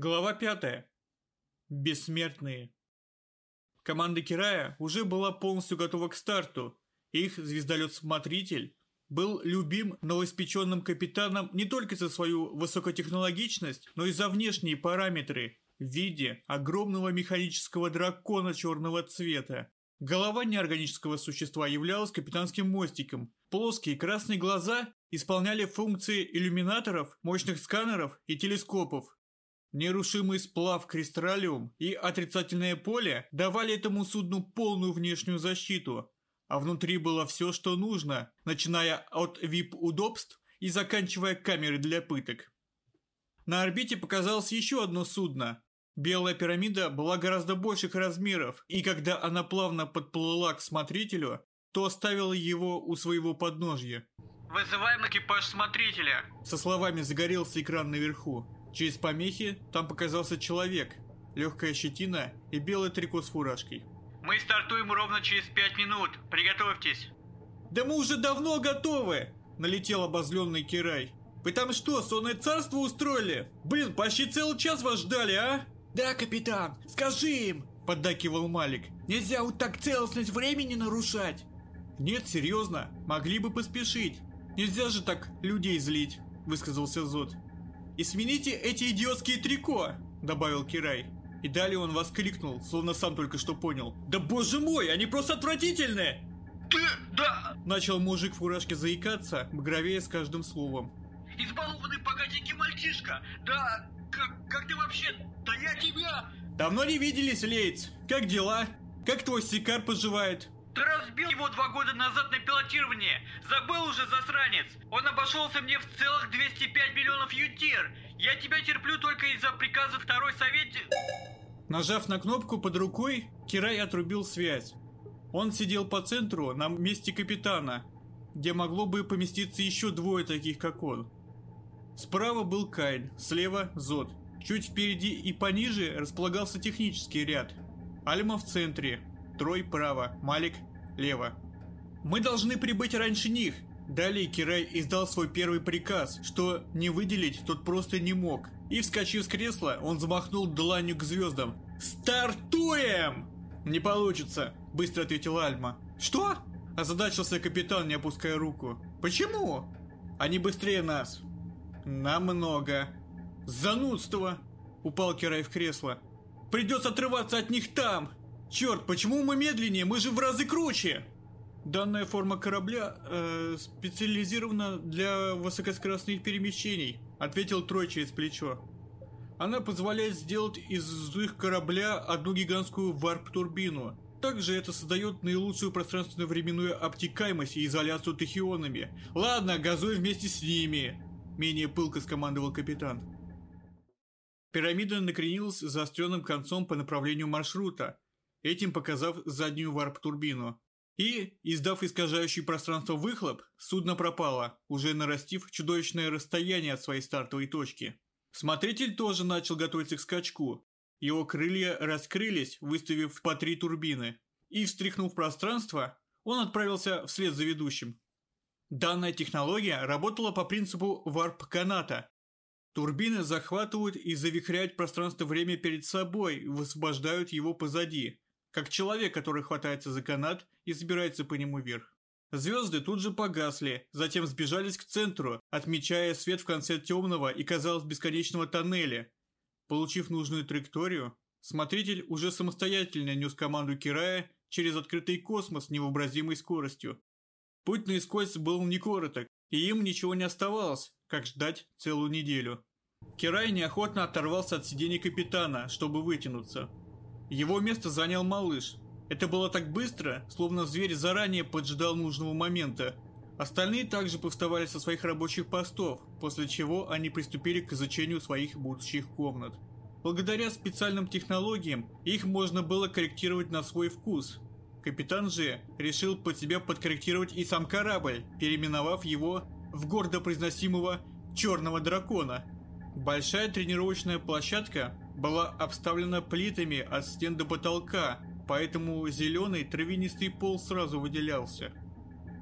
Глава 5. Бессмертные. Команда Кирая уже была полностью готова к старту. Их звездолет-смотритель был любим новоиспеченным капитаном не только за свою высокотехнологичность, но и за внешние параметры в виде огромного механического дракона черного цвета. Голова неорганического существа являлась капитанским мостиком. Плоские красные глаза исполняли функции иллюминаторов, мощных сканеров и телескопов. Нерушимый сплав кристаллиум и отрицательное поле давали этому судну полную внешнюю защиту, а внутри было все, что нужно, начиная от VIP-удобств и заканчивая камерой для пыток. На орбите показалось еще одно судно. Белая пирамида была гораздо больших размеров, и когда она плавно подплыла к смотрителю, то оставила его у своего подножья. «Вызываем экипаж смотрителя!» Со словами загорелся экран наверху. Через помехи там показался человек, легкая щетина и белый трико с фуражкой. «Мы стартуем ровно через пять минут. Приготовьтесь!» «Да мы уже давно готовы!» – налетел обозленный Кирай. «Вы там что, сонное царство устроили? Блин, почти целый час вас ждали, а?» «Да, капитан, скажи им!» – поддакивал Малик. «Нельзя вот так целостность времени нарушать!» «Нет, серьезно, могли бы поспешить. Нельзя же так людей злить», – высказался Зод. «И смените эти идиотские трико!» – добавил Кирай. И далее он воскликнул, словно сам только что понял. «Да боже мой, они просто отвратительные!» «Ты, да!» – начал мужик в фуражке заикаться, багровее с каждым словом. «Избалованный погоденький мальчишка! Да, как, как ты вообще... Да я тебя...» «Давно не виделись, Лейц. Как дела? Как твой Сикар поживает?» Ты разбил его два года назад на пилотирование. Забыл уже, засранец. Он обошелся мне в целых 205 миллионов ютир. Я тебя терплю только из-за приказа второй совет... Нажав на кнопку под рукой, Кирай отрубил связь. Он сидел по центру на месте капитана, где могло бы поместиться еще двое таких, как он. Справа был Кайн, слева – Зод. Чуть впереди и пониже располагался технический ряд. Альма в центре, Трой право, Малик лево. Мы должны прибыть раньше них. Далее Кирай издал свой первый приказ, что не выделить тот просто не мог. И вскочив с кресла, он замахнул дланью к звездам. «Стартуем!» «Не получится», – быстро ответила Альма. «Что?» – озадачился капитан, не опуская руку. «Почему?» «Они быстрее нас». «Намного». «Занудство!» – упал Кирай в кресло. «Придется отрываться от них там!» Черт, почему мы медленнее? Мы же в разы круче! Данная форма корабля э, специализирована для высокоскоростных перемещений, ответил Трой через плечо. Она позволяет сделать из их корабля одну гигантскую варп-турбину. Также это создает наилучшую пространственно-временную обтекаемость и изоляцию тахионами. Ладно, газуй вместе с ними, менее пылко скомандовал капитан. Пирамида накренилась заостренным концом по направлению маршрута, этим показав заднюю варп-турбину. И, издав искажающий пространство выхлоп, судно пропало, уже нарастив чудовищное расстояние от своей стартовой точки. Смотритель тоже начал готовиться к скачку. Его крылья раскрылись, выставив по три турбины. И, встряхнув пространство, он отправился вслед за ведущим. Данная технология работала по принципу варп-каната. Турбины захватывают и завихряют пространство-время перед собой, высвобождают его позади как человек, который хватается за канат и забирается по нему вверх. Звезды тут же погасли, затем сбежались к центру, отмечая свет в конце темного и, казалось, бесконечного тоннеля. Получив нужную траекторию, смотритель уже самостоятельно нес команду Кирая через открытый космос с невообразимой скоростью. Путь наискось был не короток, и им ничего не оставалось, как ждать целую неделю. Кирай неохотно оторвался от сидения капитана, чтобы вытянуться. Его место занял малыш. Это было так быстро, словно зверь заранее поджидал нужного момента. Остальные также повставали со своих рабочих постов, после чего они приступили к изучению своих будущих комнат. Благодаря специальным технологиям их можно было корректировать на свой вкус. Капитан же решил под себя подкорректировать и сам корабль, переименовав его в гордо произносимого «Черного дракона». Большая тренировочная площадка была обставлена плитами от стен до потолка, поэтому зеленый травянистый пол сразу выделялся.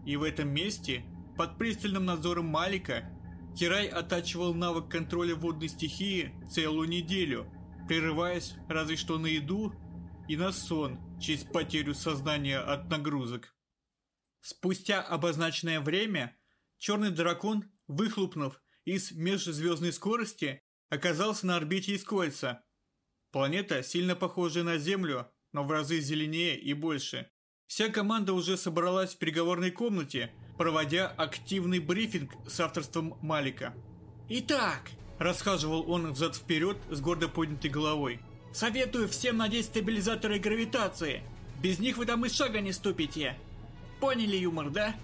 И в этом месте, под пристальным надзором Малика, Кирай оттачивал навык контроля водной стихии целую неделю, прерываясь разве что на еду и на сон через потерю сознания от нагрузок. Спустя обозначенное время черный дракон, выхлопнув из межзвездной скорости, оказался на орбите Искольца. Планета, сильно похожая на Землю, но в разы зеленее и больше. Вся команда уже собралась в переговорной комнате, проводя активный брифинг с авторством Малика. Итак, Расхаживал он взад-вперед с гордо поднятой головой. советую всем надеть стабилизаторы гравитации. Без них вы там и шага не ступите. Поняли юмор, да?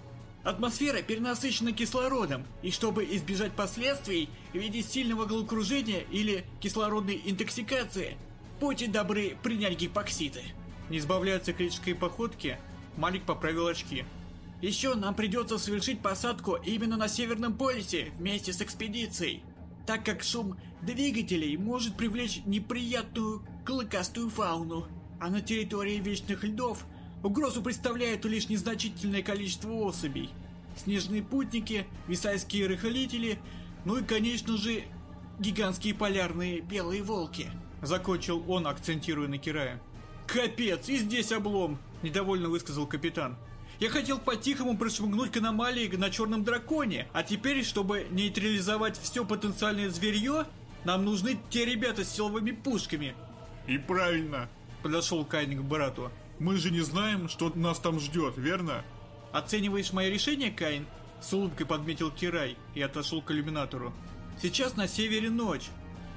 Атмосфера перенасыщена кислородом, и чтобы избежать последствий в виде сильного головокружения или кислородной интоксикации, будьте добры принять гипоксиды. Не избавляя от походки, Малик поправил очки. Еще нам придется совершить посадку именно на Северном полюсе вместе с экспедицией, так как шум двигателей может привлечь неприятную клыкастую фауну, а на территории Вечных Льдов угрозу представляет лишь незначительное количество особей. Снежные путники, висайские рыхлители, ну и, конечно же, гигантские полярные белые волки. Закончил он, акцентируя на Кирая. «Капец, и здесь облом!» – недовольно высказал капитан. «Я хотел по-тихому прошмыгнуть к аномалии на черном драконе, а теперь, чтобы нейтрализовать все потенциальное зверье, нам нужны те ребята с силовыми пушками». И правильно. Подошел Кайн к брату. Мы же не знаем, что нас там ждет, верно? «Оцениваешь мое решение, Кайн?» С улыбкой подметил Кирай и отошел к иллюминатору. «Сейчас на севере ночь.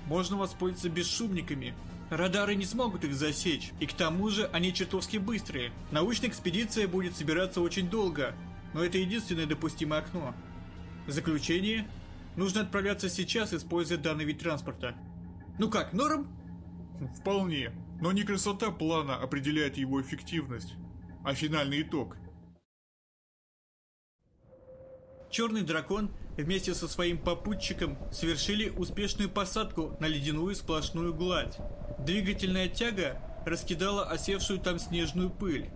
Можно воспользоваться бесшумниками. Радары не смогут их засечь, и к тому же они чертовски быстрые. Научная экспедиция будет собираться очень долго, но это единственное допустимое окно. В заключение, нужно отправляться сейчас, используя данный вид транспорта. Ну как, норм? Вполне. Но не красота плана определяет его эффективность, а финальный итог. Черный дракон вместе со своим попутчиком совершили успешную посадку на ледяную сплошную гладь. Двигательная тяга раскидала осевшую там снежную пыль.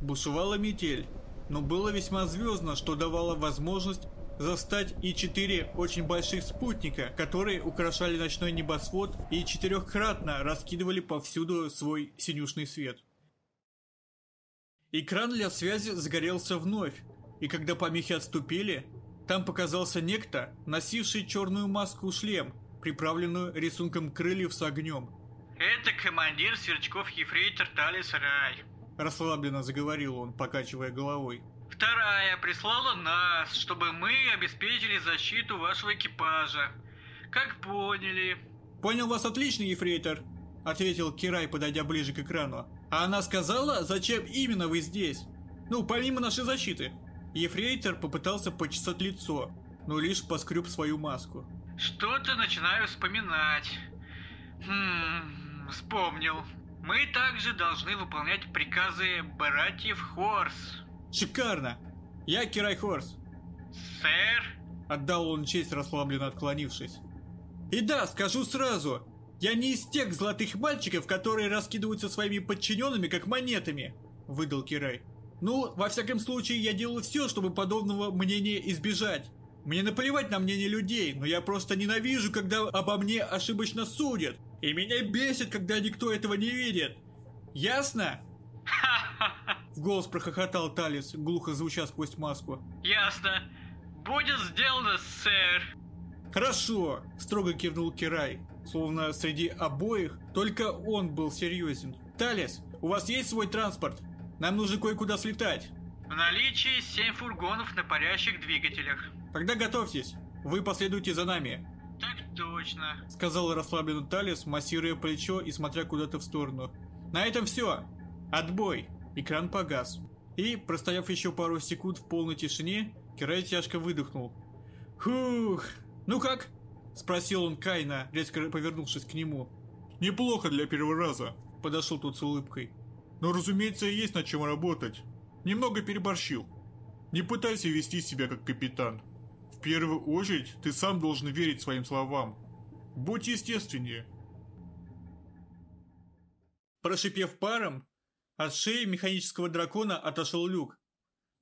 Бушевала метель, но было весьма звездно, что давало возможность застать и четыре очень больших спутника, которые украшали ночной небосвод и четырехкратно раскидывали повсюду свой синюшный свет. Экран для связи загорелся вновь, и когда помехи отступили, там показался некто, носивший черную маску-шлем, приправленную рисунком крыльев с огнем. Это командир Сверчков Ефрейтор Талис Рай. Расслабленно заговорил он, покачивая головой. Вторая прислала нас, чтобы мы обеспечили защиту вашего экипажа. Как поняли. «Понял вас отлично, ефрейтор», — ответил Кирай, подойдя ближе к экрану. «А она сказала, зачем именно вы здесь? Ну, помимо нашей защиты». Ефрейтор попытался почесать лицо, но лишь поскреб свою маску. Что-то начинаю вспоминать. Хм, вспомнил. Мы также должны выполнять приказы братьев Хорс. «Шикарно! Я Кирай Хорс!» Сэр? Отдал он честь, расслабленно отклонившись. «И да, скажу сразу, я не из тех золотых мальчиков, которые раскидываются своими подчиненными, как монетами!» Выдал Кирай. «Ну, во всяком случае, я делаю все, чтобы подобного мнения избежать. Мне наплевать на мнение людей, но я просто ненавижу, когда обо мне ошибочно судят. И меня бесит, когда никто этого не видит. Ясно?» В голос прохохотал Талис, глухо звуча сквозь маску. Ясно. Будет сделано, сэр. «Хорошо!» – строго кивнул Кирай, словно среди обоих только он был серьезен. «Талис, у вас есть свой транспорт? Нам нужно кое-куда слетать. В наличии семь фургонов на парящих двигателях. Тогда готовьтесь, вы последуйте за нами», Так точно. – сказал расслабленно Талис, массируя плечо и смотря куда-то в сторону. «На этом все. Отбой!» Экран погас. И, простояв еще пару секунд в полной тишине, Кирай тяжко выдохнул. «Фух! Ну как?» – спросил он Кайна, резко повернувшись к нему. Неплохо для первого раза. Подошел тот с улыбкой. Но, разумеется, есть над чем работать. Немного переборщил. Не пытайся вести себя как капитан. В первую очередь, ты сам должен верить своим словам. Будь естественнее. Прошипев паром, от шеи механического дракона отошел люк.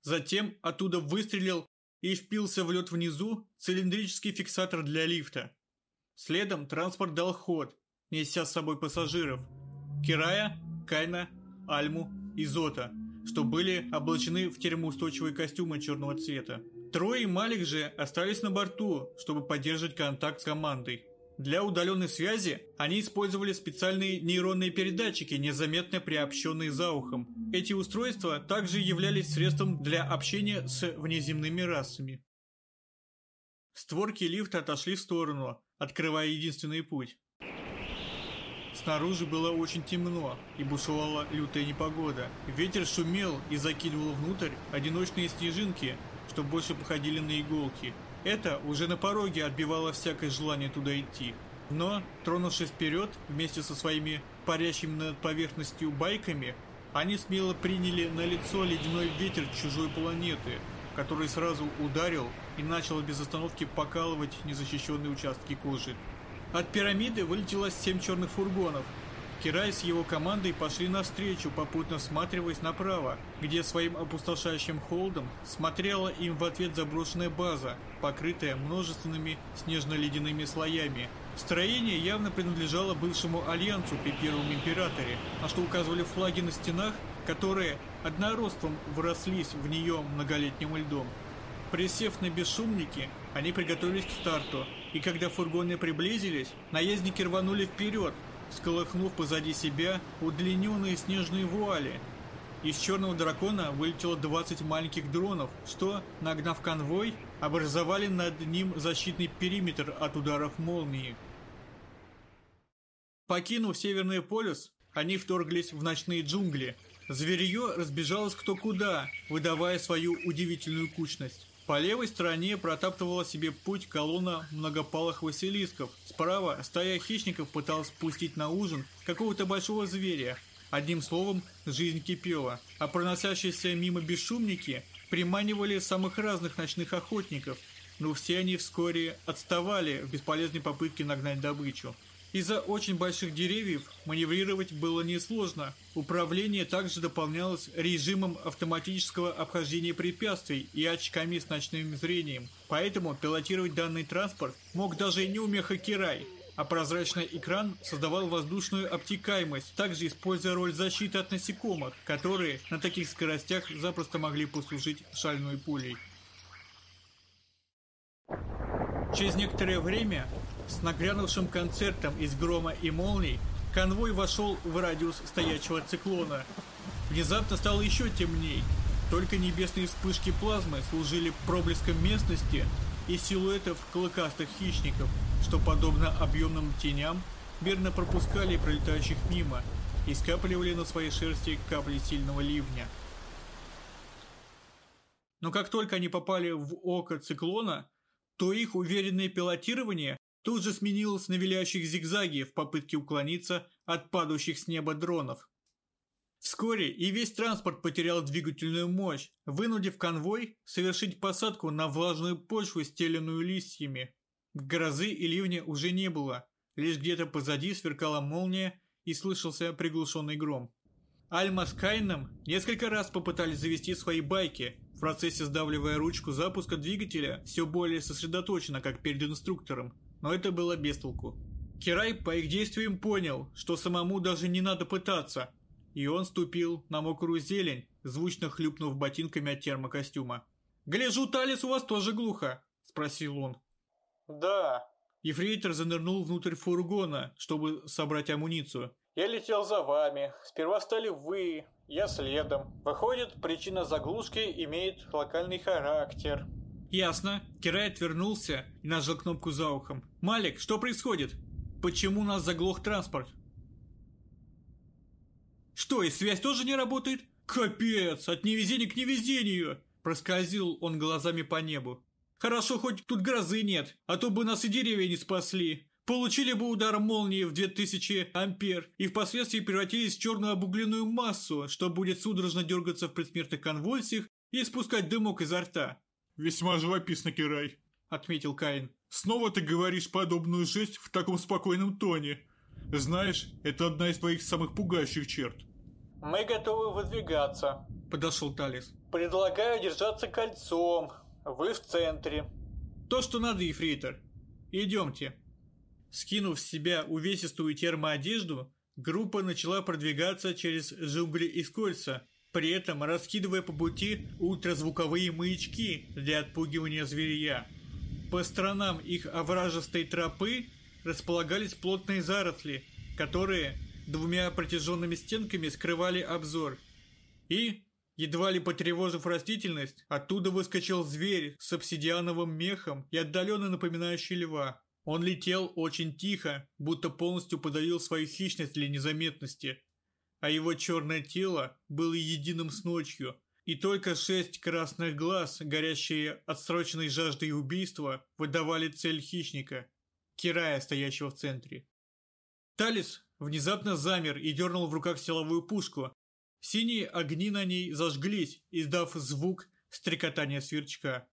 Затем оттуда выстрелил и впился в лед внизу цилиндрический фиксатор для лифта. Следом транспорт дал ход, неся с собой пассажиров. Кирая, Кайна, Альму и Зота, что были облачены в термоустойчивые костюмы черного цвета. Трое и Малик же остались на борту, чтобы поддерживать контакт с командой. Для удаленной связи они использовали специальные нейронные передатчики, незаметно приобщенные за ухом. Эти устройства также являлись средством для общения с внеземными расами. Створки лифта отошли в сторону, открывая единственный путь. Снаружи было очень темно и бушевала лютая непогода. Ветер шумел и закидывал внутрь одиночные снежинки, что больше походили на иголки. Это уже на пороге отбивало всякое желание туда идти. Но, тронувшись вперед, вместе со своими парящими над поверхностью байками, они смело приняли на лицо ледяной ветер чужой планеты, который сразу ударил и начал без остановки покалывать незащищенные участки кожи. От пирамиды вылетело семь черных фургонов, Кирай с его командой пошли навстречу, попутно всматриваясь направо, где своим опустошающим холодом смотрела им в ответ заброшенная база, покрытая множественными снежно-ледяными слоями. Строение явно принадлежало бывшему альянсу при Первом Императоре, на что указывали флаги на стенах, которые однородством врослись в нее многолетним льдом. Присев на бесшумники, они приготовились к старту, и когда фургоны приблизились, наездники рванули вперед, сколыхнув позади себя удлиненные снежные вуали. Из черного дракона вылетело 20 маленьких дронов, что, нагнав конвой, образовали над ним защитный периметр от ударов молнии. Покинув Северный полюс, они вторглись в ночные джунгли. Зверье разбежалось кто куда, выдавая свою удивительную кучность. По левой стороне протаптывала себе путь колонна многопалых василисков. Справа стая хищников пыталась спустить на ужин какого-то большого зверя. Одним словом, жизнь кипела. А проносящиеся мимо бесшумники приманивали самых разных ночных охотников. Но все они вскоре отставали в бесполезной попытке нагнать добычу. Из-за очень больших деревьев маневрировать было несложно. Управление также дополнялось режимом автоматического обхождения препятствий и очками с ночным зрением. Поэтому пилотировать данный транспорт мог даже не умеха Кирай, а прозрачный экран создавал воздушную обтекаемость, также используя роль защиты от насекомых, которые на таких скоростях запросто могли послужить шальной пулей. Через некоторое время с нагрянувшим концертом из грома и молний конвой вошел в радиус стоячего циклона. Внезапно стало еще темней. Только небесные вспышки плазмы служили проблеском местности и силуэтов клыкастых хищников, что, подобно объемным теням, мирно пропускали пролетающих мимо и скапливали на своей шерсти капли сильного ливня. Но как только они попали в око циклона, то их уверенное пилотирование тут же сменилось на виляющих зигзаги в попытке уклониться от падающих с неба дронов. Вскоре и весь транспорт потерял двигательную мощь, вынудив конвой совершить посадку на влажную почву, стеленную листьями. Грозы и ливня уже не было, лишь где-то позади сверкала молния и слышался приглушенный гром. Альма с Кайном несколько раз попытались завести свои байки, в процессе сдавливая ручку запуска двигателя все более сосредоточенно, как перед инструктором но это было без толку. Кирай по их действиям понял, что самому даже не надо пытаться, и он ступил на мокрую зелень, звучно хлюпнув ботинками от термокостюма. «Гляжу, Талис, у вас тоже глухо?» – спросил он. «Да». Ефрейтор занырнул внутрь фургона, чтобы собрать амуницию. «Я летел за вами. Сперва стали вы, я следом. Выходит, причина заглушки имеет локальный характер». «Ясно». Кирай отвернулся и нажал кнопку за ухом. «Малик, что происходит? Почему нас заглох транспорт?» «Что, и связь тоже не работает?» «Капец! От невезения к невезению!» Проскользил он глазами по небу. «Хорошо, хоть тут грозы нет, а то бы нас и деревья не спасли. Получили бы удар молнии в 2000 ампер и впоследствии превратились в черную обугленную массу, что будет судорожно дергаться в предсмертных конвульсиях и спускать дымок изо рта. «Весьма живописно, Кирай», — отметил Каин. «Снова ты говоришь подобную жесть в таком спокойном тоне. Знаешь, это одна из твоих самых пугающих черт». «Мы готовы выдвигаться», — подошел Талис. «Предлагаю держаться кольцом. Вы в центре. То, что надо, Ефрейтор. Идемте. Скинув с себя увесистую термоодежду, группа начала продвигаться через джунгли из кольца, при этом раскидывая по пути ультразвуковые маячки для отпугивания зверя. По сторонам их овражистой тропы располагались плотные заросли, которые двумя протяженными стенками скрывали обзор. И, едва ли потревожив растительность, оттуда выскочил зверь с обсидиановым мехом и отдаленно напоминающий льва. Он летел очень тихо, будто полностью подавил свою хищность для незаметности. А его черное тело было единым с ночью, и только шесть красных глаз, горящие отсроченной жаждой убийства, выдавали цель хищника, Кирая, стоящего в центре. Талис внезапно замер и дернул в руках силовую пушку. Синие огни на ней зажглись, издав звук стрекотания сверчка.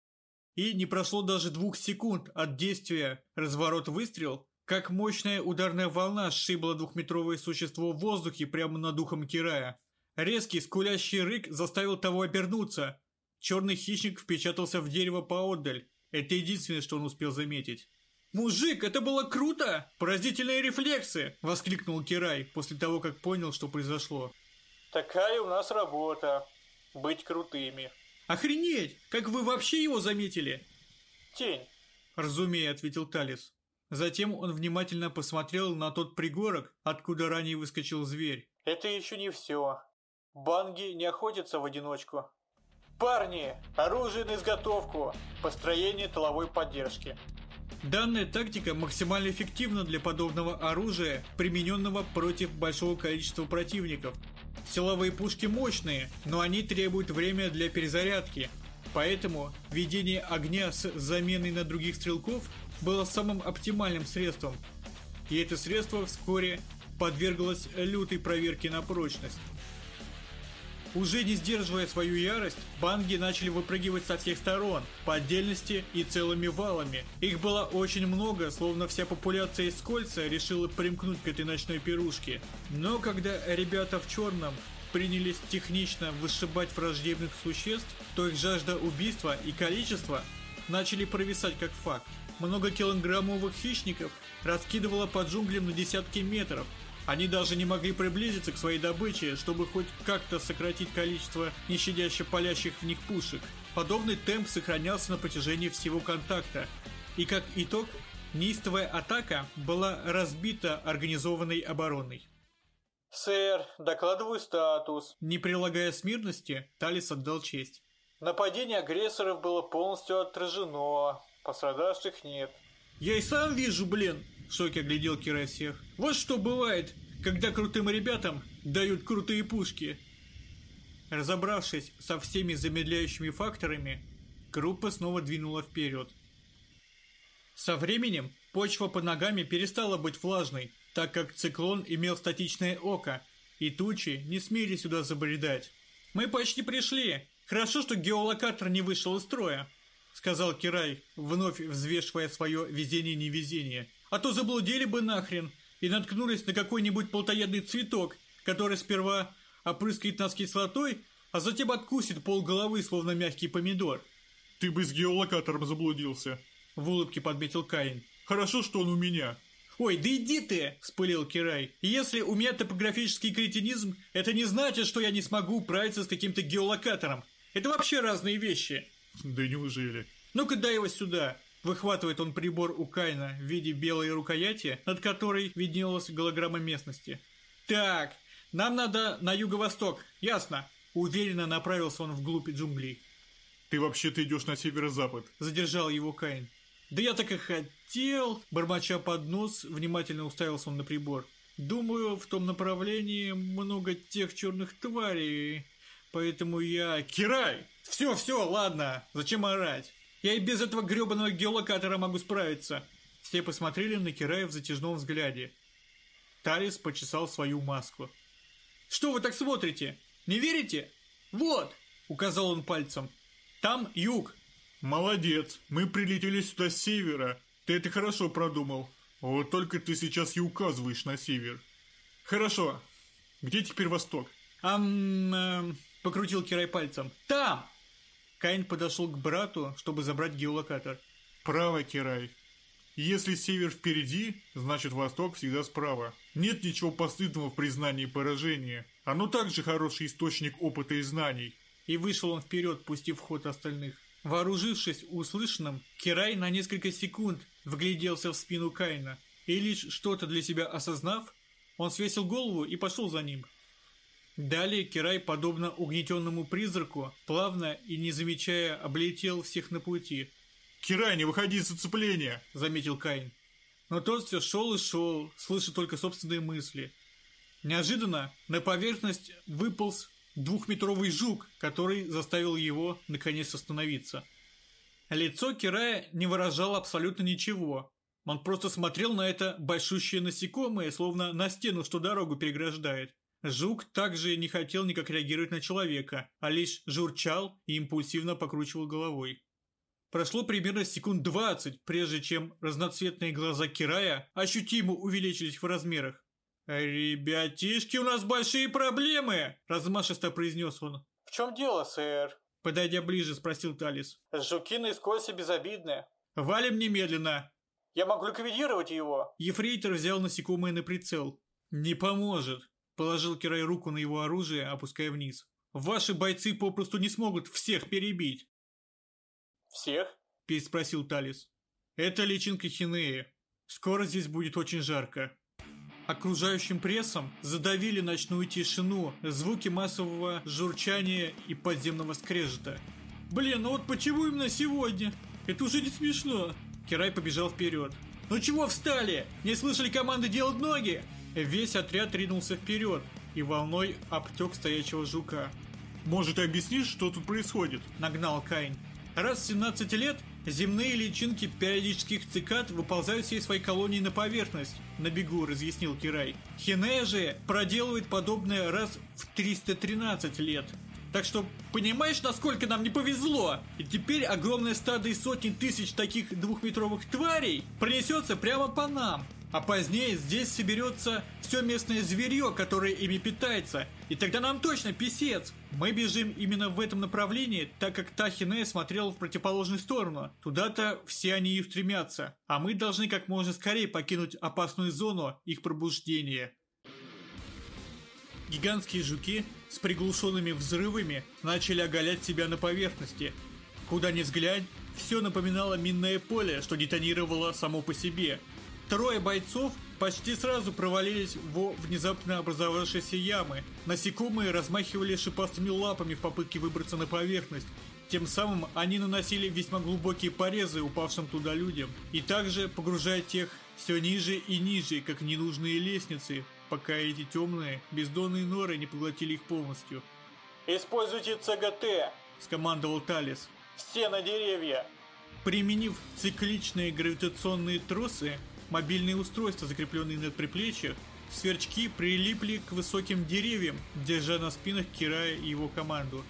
И не прошло даже двух секунд от действия разворот-выстрел, как мощная ударная волна сшибла двухметровое существо в воздухе прямо над духом Кирая. Резкий скулящий рык заставил того обернуться. Черный хищник впечатался в дерево поотдаль. Это единственное, что он успел заметить. «Мужик, это было круто! Поразительные рефлексы!» – воскликнул Кирай после того, как понял, что произошло. Такая у нас работа. Быть крутыми. «Охренеть! Как вы вообще его заметили?» Тень. «Разумея», — ответил Талис. Затем он внимательно посмотрел на тот пригорок, откуда ранее выскочил зверь. Это еще не все. Банги не охотятся в одиночку. Парни, оружие на изготовку. Построение тыловой поддержки. Данная тактика максимально эффективна для подобного оружия, примененного против большого количества противников. Силовые пушки мощные, но они требуют время для перезарядки. Поэтому ведение огня с заменой на других стрелков было самым оптимальным средством. И это средство вскоре подверглось лютой проверке на прочность. Уже не сдерживая свою ярость, банги начали выпрыгивать со всех сторон, по отдельности и целыми валами. Их было очень много, словно вся популяция из кольца решила примкнуть к этой ночной пирушке. Но когда ребята в черном принялись технично вышибать враждебных существ, то их жажда убийства и количество начали провисать как факт. Многокилограммовых хищников раскидывало по джунглям на десятки метров, они даже не могли приблизиться к своей добыче, чтобы хоть как-то сократить количество нещадяще палящих в них пушек. Подобный темп сохранялся на протяжении всего контакта. И как итог, неистовая атака была разбита организованной обороной. Сэр, докладываю статус. Не прилагая смирности, Талис отдал честь. Нападение агрессоров было полностью отражено. Пострадавших нет. Я и сам вижу, блин, в шоке оглядел Кира всех. Вот что бывает, когда крутым ребятам дают крутые пушки. Разобравшись со всеми замедляющими факторами, группа снова двинула вперед. Со временем почва под ногами перестала быть влажной, так как циклон имел статичное око, и тучи не смели сюда забредать. «Мы почти пришли. Хорошо, что геолокатор не вышел из строя», сказал Кирай, вновь взвешивая свое везение-невезение. «А то заблудили бы нахрен и наткнулись на какой-нибудь плотоядный цветок, который сперва опрыскает нас кислотой, а затем откусит пол головы, словно мягкий помидор». «Ты бы с геолокатором заблудился», — в улыбке подметил Каин. «Хорошо, что он у меня». «Ой, да иди ты!» – вспылил Кирай. «Если у меня топографический кретинизм, это не значит, что я не смогу управиться с каким-то геолокатором. Это вообще разные вещи». «Да неужели?» «Ну-ка дай его сюда!» Выхватывает он прибор у Кайна в виде белой рукояти, над которой виднелась голограмма местности. «Так, нам надо на юго-восток, ясно?» Уверенно направился он вглубь джунглей. «Ты вообще-то идешь на северо-запад», – задержал его Кайн. «Да я так и хотел!» Бормоча под нос, внимательно уставился он на прибор. «Думаю, в том направлении много тех черных тварей, поэтому я...» «Кирай! Все, все, ладно, зачем орать? Я и без этого гребаного геолокатора могу справиться!» Все посмотрели на Кирая в затяжном взгляде. Талис почесал свою маску. «Что вы так смотрите? Не верите? Вот!» — указал он пальцем. «Там юг, «Молодец, мы прилетели сюда с севера. Ты это хорошо продумал. Вот только ты сейчас и указываешь на север. Хорошо. Где теперь восток?» «Ам...» эм, покрутил Кирай пальцем. «Там!» Кайн подошел к брату, чтобы забрать геолокатор. Право, Кирай. Если север впереди, значит восток всегда справа. Нет ничего постыдного в признании поражения. Оно также хороший источник опыта и знаний. И вышел он вперед, пустив ход остальных. Вооружившись услышанным, Кирай на несколько секунд вгляделся в спину Кайна. И лишь что-то для себя осознав, он свесил голову и пошел за ним. Далее Кирай, подобно угнетенному призраку, плавно и не замечая, облетел всех на пути. «Кирай, не выходи из зацепления!» — заметил Кайн. Но тот все шел и шел, слыша только собственные мысли. Неожиданно на поверхность выполз двухметровый жук, который заставил его наконец остановиться. Лицо Кирая не выражало абсолютно ничего. Он просто смотрел на это большущее насекомое, словно на стену, что дорогу переграждает. Жук также не хотел никак реагировать на человека, а лишь журчал и импульсивно покручивал головой. Прошло примерно секунд двадцать, прежде чем разноцветные глаза Кирая ощутимо увеличились в размерах. «Ребятишки, у нас большие проблемы!» – размашисто произнес он. В чем дело, сэр? Подойдя ближе, спросил Талис. Жуки наискось безобидны. «Валим немедленно!» Я могу ликвидировать его. Ефрейтор взял насекомое на прицел. «Не поможет!» Положил Кирай руку на его оружие, опуская вниз. «Ваши бойцы попросту не смогут всех перебить!» Всех? Переспросил Талис. «Это личинка Хинеи. Скоро здесь будет очень жарко». Окружающим прессом задавили ночную тишину, звуки массового журчания и подземного скрежета. «Блин, ну вот почему именно сегодня? Это уже не смешно!» Кирай побежал вперед. «Ну чего встали? Не слышали команды делать ноги?» Весь отряд ринулся вперед и волной обтек стоячего жука. Может, объяснишь, что тут происходит? Нагнал Кайн. Раз в 17 лет земные личинки периодических цикад выползают всей своей колонии на поверхность, на бегу разъяснил Кирай. Хинея же проделывает подобное раз в 313 лет. Так что понимаешь, насколько нам не повезло? И теперь огромное стадо из сотни тысяч таких двухметровых тварей пронесется прямо по нам. А позднее здесь соберется все местное зверье, которое ими питается. И тогда нам точно писец. Мы бежим именно в этом направлении, так как Тахине смотрел в противоположную сторону. Туда-то все они и устремятся. А мы должны как можно скорее покинуть опасную зону их пробуждения. Гигантские жуки с приглушенными взрывами начали оголять себя на поверхности. Куда ни взглянь, все напоминало минное поле, что детонировало само по себе – Трое бойцов почти сразу провалились во внезапно образовавшиеся ямы. Насекомые размахивали шипастыми лапами в попытке выбраться на поверхность. Тем самым они наносили весьма глубокие порезы упавшим туда людям. И также погружая тех все ниже и ниже, как ненужные лестницы, пока эти темные, бездонные норы не поглотили их полностью. «Используйте ЦГТ!» – скомандовал Талис. «Все на деревья!» Применив цикличные гравитационные тросы, Мобильные устройства, закрепленные на предплечьях, сверчки прилипли к высоким деревьям, держа на спинах Кирая и его команду.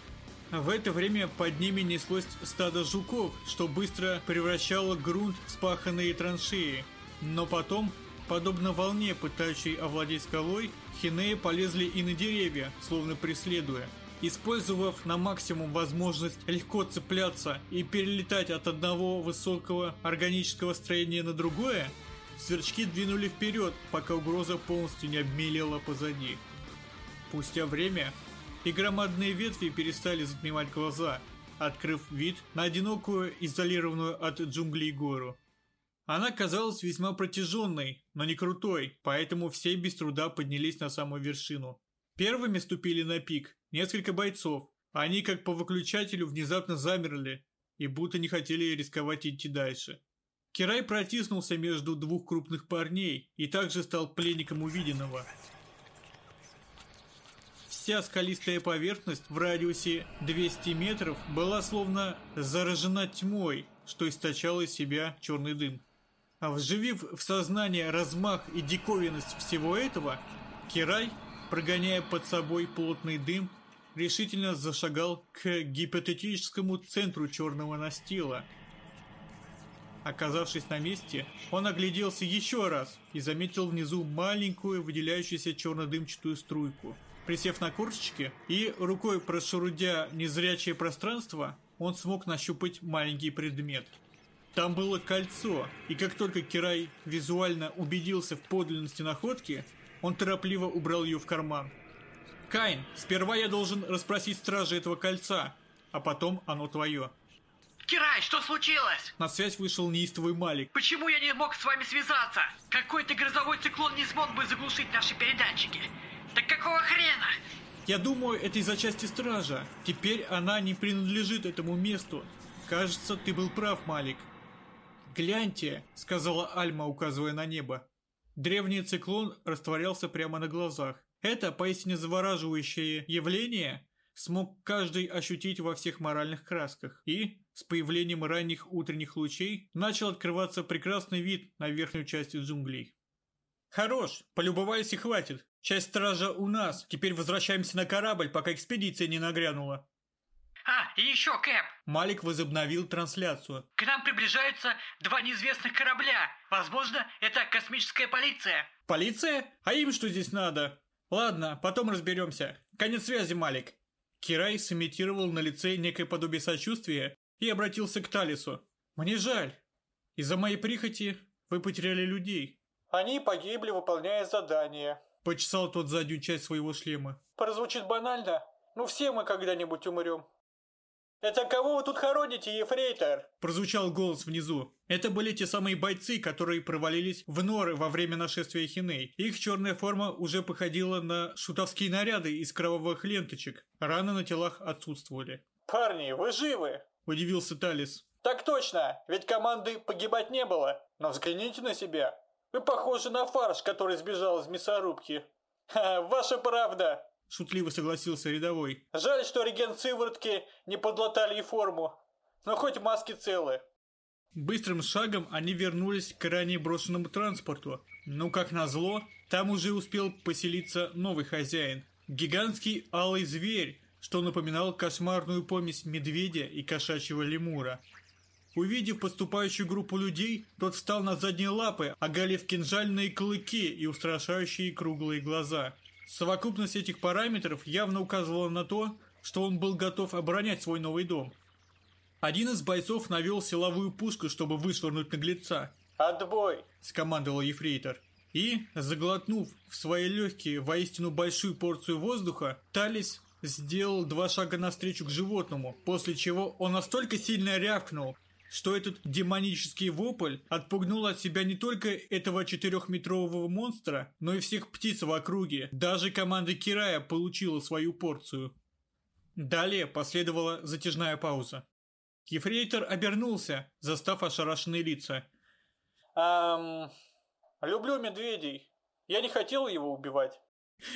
В это время под ними неслось стадо жуков, что быстро превращало грунт в спаханные траншеи. Но потом, подобно волне, пытающей овладеть скалой, хинеи полезли и на деревья, словно преследуя. Использовав на максимум возможность легко цепляться и перелетать от одного высокого органического строения на другое, Сверчки двинули вперед, пока угроза полностью не обмелела позади. Спустя время и громадные ветви перестали затмевать глаза, открыв вид на одинокую, изолированную от джунглей гору. Она казалась весьма протяженной, но не крутой, поэтому все без труда поднялись на самую вершину. Первыми ступили на пик несколько бойцов. Они, как по выключателю, внезапно замерли и будто не хотели рисковать идти дальше. Кирай протиснулся между двух крупных парней и также стал пленником увиденного. Вся скалистая поверхность в радиусе 200 метров была словно заражена тьмой, что источало из себя черный дым. А вживив в сознание размах и диковинность всего этого, Кирай, прогоняя под собой плотный дым, решительно зашагал к гипотетическому центру черного настила – Оказавшись на месте, он огляделся еще раз и заметил внизу маленькую выделяющуюся черно-дымчатую струйку. Присев на курточке и рукой прошурудя незрячее пространство, он смог нащупать маленький предмет. Там было кольцо, и как только Кирай визуально убедился в подлинности находки, он торопливо убрал ее в карман. «Кайн, сперва я должен расспросить стражи этого кольца, а потом оно твое». Кирай, что случилось? На связь вышел неистовый Малик. Почему я не мог с вами связаться? Какой-то грозовой циклон не смог бы заглушить наши передатчики. Так какого хрена? Я думаю, это из-за части стража. Теперь она не принадлежит этому месту. Кажется, ты был прав, Малик. «Гляньте», — сказала Альма, указывая на небо. Древний циклон растворялся прямо на глазах. Это поистине завораживающее явление смог каждый ощутить во всех моральных красках. И, с появлением ранних утренних лучей, начал открываться прекрасный вид на верхнюю часть джунглей. «Хорош, полюбовались и хватит. Часть стража у нас. Теперь возвращаемся на корабль, пока экспедиция не нагрянула». А, и еще, Кэп. Малик возобновил трансляцию. К нам приближаются два неизвестных корабля. Возможно, это космическая полиция. Полиция? А им что здесь надо? Ладно, потом разберемся. Конец связи, Малик. Кирай сымитировал на лице некое подобие сочувствия и обратился к Талису. «Мне жаль. Из-за моей прихоти вы потеряли людей». Они погибли, выполняя задание. Почесал тот заднюю часть своего шлема. Прозвучит банально, но все мы когда-нибудь умрем. «Это кого вы тут хороните, ефрейтор?» Прозвучал голос внизу. Это были те самые бойцы, которые провалились в норы во время нашествия хиней. Их черная форма уже походила на шутовские наряды из кровавых ленточек. Раны на телах отсутствовали. «Парни, вы живы?» – удивился Талис. «Так точно, ведь команды погибать не было. Но взгляните на себя. Вы похожи на фарш, который сбежал из мясорубки. Ха, ваша правда!» Шутливо согласился рядовой. Жаль, что регент сыворотки не подлатали и форму. Но хоть маски целы. Быстрым шагом они вернулись к ранее брошенному транспорту. Но, как назло, там уже успел поселиться новый хозяин. Гигантский алый зверь, что напоминал кошмарную помесь медведя и кошачьего лемура. Увидев поступающую группу людей, тот встал на задние лапы, оголив кинжальные клыки и устрашающие круглые глаза – Совокупность этих параметров явно указывала на то, что он был готов оборонять свой новый дом. Один из бойцов навел силовую пушку, чтобы вышвырнуть наглеца. «Отбой!» – скомандовал ефрейтор. И, заглотнув в свои легкие воистину большую порцию воздуха, Талис сделал два шага навстречу к животному, после чего он настолько сильно рявкнул, что этот демонический вопль отпугнул от себя не только этого четырехметрового монстра, но и всех птиц в округе. Даже команда Кирая получила свою порцию. Далее последовала затяжная пауза. Ефрейтор обернулся, застав ошарашенные лица. «Эм... Люблю медведей. Я не хотел его убивать».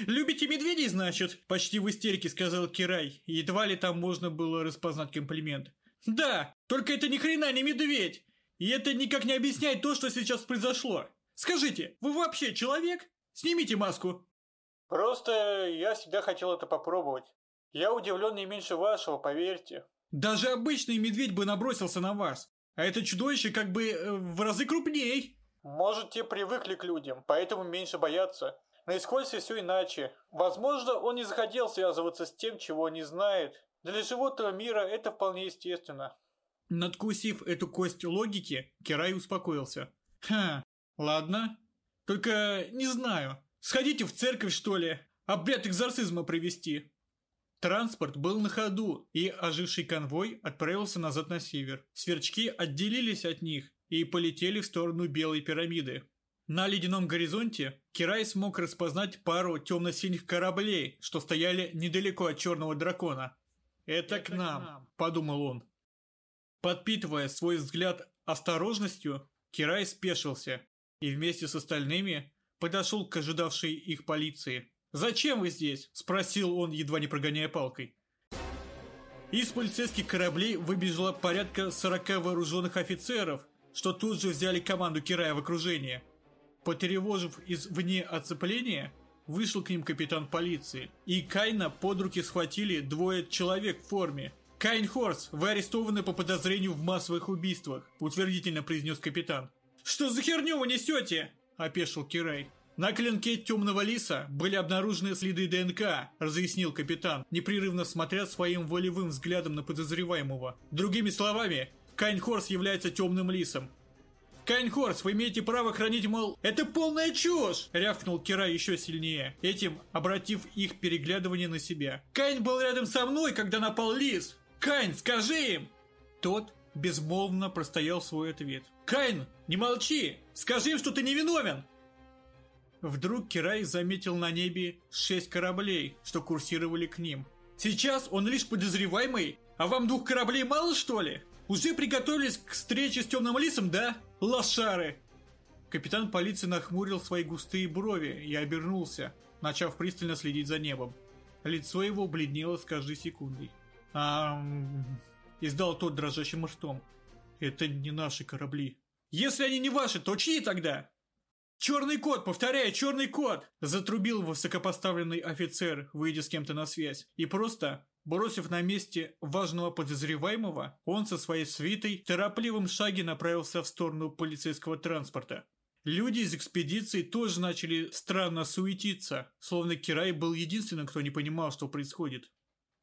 «Любите медведей, значит?» – почти в истерике сказал Кирай. Едва ли там можно было распознать комплимент. Да, только это ни хрена не медведь. И это никак не объясняет то, что сейчас произошло. Скажите, вы вообще человек? Снимите маску. Просто я всегда хотел это попробовать. Я удивлен не меньше вашего, поверьте. Даже обычный медведь бы набросился на вас. А это чудовище как бы э, в разы крупней. Может, те привыкли к людям, поэтому меньше боятся. На Искольсе все иначе. Возможно, он не захотел связываться с тем, чего не знает, для животного мира это вполне естественно. Надкусив эту кость логики, Кирай успокоился. Ха, ладно. Только не знаю. Сходите в церковь, что ли? Обряд экзорцизма провести. Транспорт был на ходу, и оживший конвой отправился назад на север. Сверчки отделились от них и полетели в сторону Белой пирамиды. На ледяном горизонте Кирай смог распознать пару темно-синих кораблей, что стояли недалеко от Черного Дракона. «Это к нам», – подумал он. Подпитывая свой взгляд осторожностью, Кирай спешился и вместе с остальными подошел к ожидавшей их полиции. «Зачем вы здесь?» – спросил он, едва не прогоняя палкой. Из полицейских кораблей выбежало порядка 40 вооруженных офицеров, что тут же взяли команду Кирая в окружение. Потревожив извне оцепление, вышел к ним капитан полиции. И Кайна под руки схватили двое человек в форме. «Кайн Хорс, вы арестованы по подозрению в массовых убийствах», утвердительно произнес капитан. «Что за херню вы несете?» – опешил Кирай. На клинке темного лиса были обнаружены следы ДНК, разъяснил капитан, непрерывно смотря своим волевым взглядом на подозреваемого. Другими словами, Кайнхорс является темным лисом. Кайнхорс, вы имеете право хранить, мол... Это полная чушь! Рявкнул Кира еще сильнее, этим обратив их переглядывание на себя. Кайн был рядом со мной, когда напал лис! Кайн, скажи им! Тот безмолвно простоял свой ответ. Кайн, не молчи! Скажи им, что ты невиновен! Вдруг Кирай заметил на небе шесть кораблей, что курсировали к ним. «Сейчас он лишь подозреваемый, а вам двух кораблей мало, что ли? Уже приготовились к встрече с темным лисом, да? Лошары!» Капитан полиции нахмурил свои густые брови и обернулся, начав пристально следить за небом. Лицо его бледнело с каждой секундой. «Ам...» — издал тот дрожащим ртом. «Это не наши корабли». «Если они не ваши, то чьи тогда?» «Черный кот, повторяю, черный кот!» Затрубил высокопоставленный офицер, выйдя с кем-то на связь. И просто, бросив на месте важного подозреваемого, он со своей свитой в торопливом шаге направился в сторону полицейского транспорта. Люди из экспедиции тоже начали странно суетиться, словно Кирай был единственным, кто не понимал, что происходит.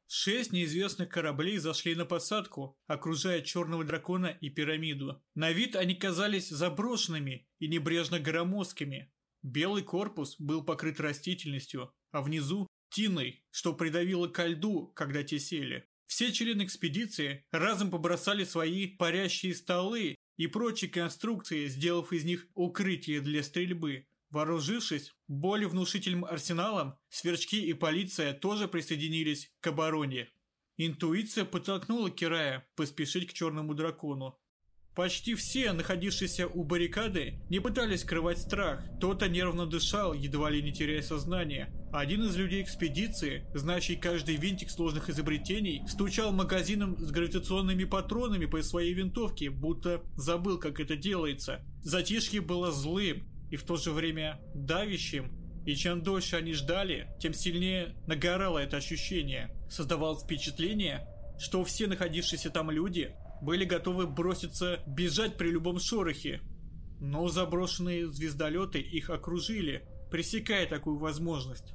Шесть неизвестных кораблей зашли на посадку, окружая черного дракона и пирамиду. На вид они казались заброшенными и небрежно громоздкими. Белый корпус был покрыт растительностью, а внизу – тиной, что придавило ко льду, когда те сели. Все члены экспедиции разом побросали свои парящие столы и прочие конструкции, сделав из них укрытие для стрельбы. Вооружившись более внушительным арсеналом, сверчки и полиция тоже присоединились к обороне. Интуиция подтолкнула Кирая поспешить к черному дракону. Почти все, находившиеся у баррикады, не пытались скрывать страх. Кто-то нервно дышал, едва ли не теряя сознание. Один из людей экспедиции, знающий каждый винтик сложных изобретений, стучал магазином с гравитационными патронами по своей винтовке, будто забыл, как это делается. Затишье было злым, и в то же время давящим, и чем дольше они ждали, тем сильнее нагорало это ощущение. Создавалось впечатление, что все находившиеся там люди были готовы броситься бежать при любом шорохе. Но заброшенные звездолеты их окружили, пресекая такую возможность.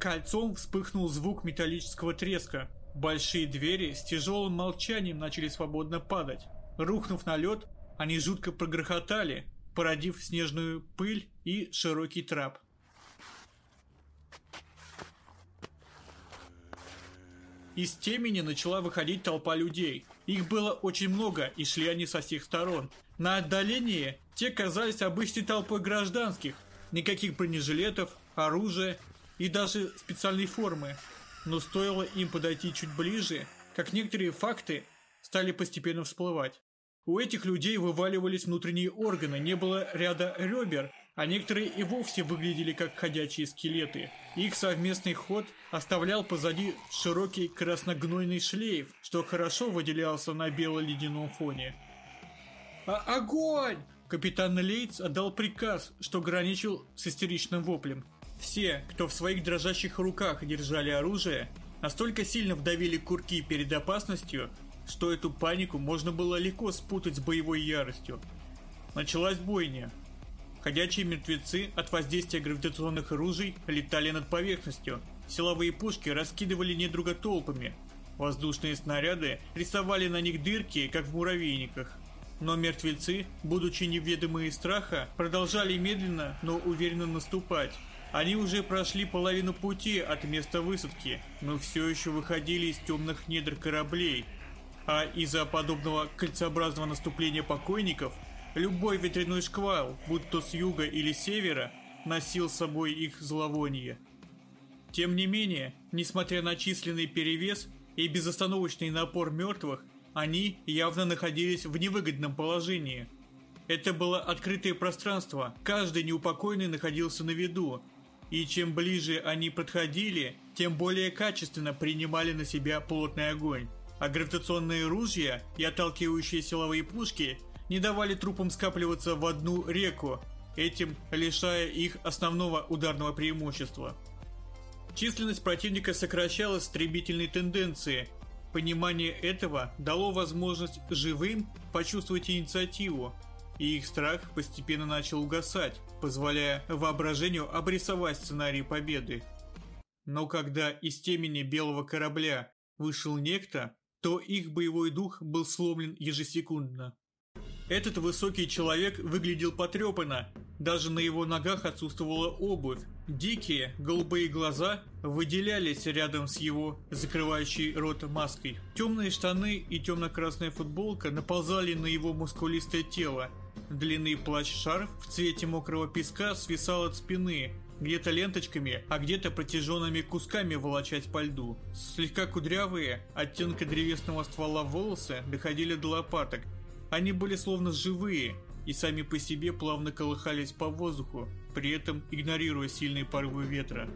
Кольцом вспыхнул звук металлического треска. Большие двери с тяжелым молчанием начали свободно падать. Рухнув на лед, они жутко прогрохотали, породив снежную пыль и широкий трап. Из темени начала выходить толпа людей. Их было очень много, и шли они со всех сторон. На отдалении те казались обычной толпой гражданских. Никаких бронежилетов, оружия и даже специальной формы. Но стоило им подойти чуть ближе, как некоторые факты стали постепенно всплывать. У этих людей вываливались внутренние органы, не было ряда ребер, а некоторые и вовсе выглядели как ходячие скелеты. Их совместный ход оставлял позади широкий красногнойный шлейф, что хорошо выделялся на бело-ледяном фоне. А «Огонь!» Капитан Лейтс отдал приказ, что граничил с истеричным воплем. Все, кто в своих дрожащих руках держали оружие, настолько сильно вдавили курки перед опасностью, что эту панику можно было легко спутать с боевой яростью. Началась бойня. Ходячие мертвецы от воздействия гравитационных оружий летали над поверхностью. Силовые пушки раскидывали недруга толпами. Воздушные снаряды рисовали на них дырки, как в муравейниках. Но мертвецы, будучи неведомые страха, продолжали медленно, но уверенно наступать. Они уже прошли половину пути от места высадки, но все еще выходили из темных недр кораблей, а из-за подобного кольцеобразного наступления покойников, любой ветряной шквал, будь то с юга или севера, носил с собой их зловоние. Тем не менее, несмотря на численный перевес и безостановочный напор мертвых, они явно находились в невыгодном положении. Это было открытое пространство, каждый неупокойный находился на виду, и чем ближе они подходили, тем более качественно принимали на себя плотный огонь а гравитационные ружья и отталкивающие силовые пушки не давали трупам скапливаться в одну реку, этим лишая их основного ударного преимущества. Численность противника сокращалась стремительной тенденции. Понимание этого дало возможность живым почувствовать инициативу. и их страх постепенно начал угасать, позволяя воображению обрисовать сценарий победы. Но когда из темени белого корабля вышел некто, то их боевой дух был сломлен ежесекундно. Этот высокий человек выглядел потрепанно, даже на его ногах отсутствовала обувь. Дикие, голубые глаза выделялись рядом с его закрывающей рот маской. Темные штаны и темно-красная футболка наползали на его мускулистое тело. Длинный плащ-шарф в цвете мокрого песка свисал от спины, где-то ленточками, а где-то протяженными кусками волочась по льду. Слегка кудрявые, оттенка древесного ствола волосы доходили до лопаток. Они были словно живые и сами по себе плавно колыхались по воздуху, при этом игнорируя сильные порывы ветра.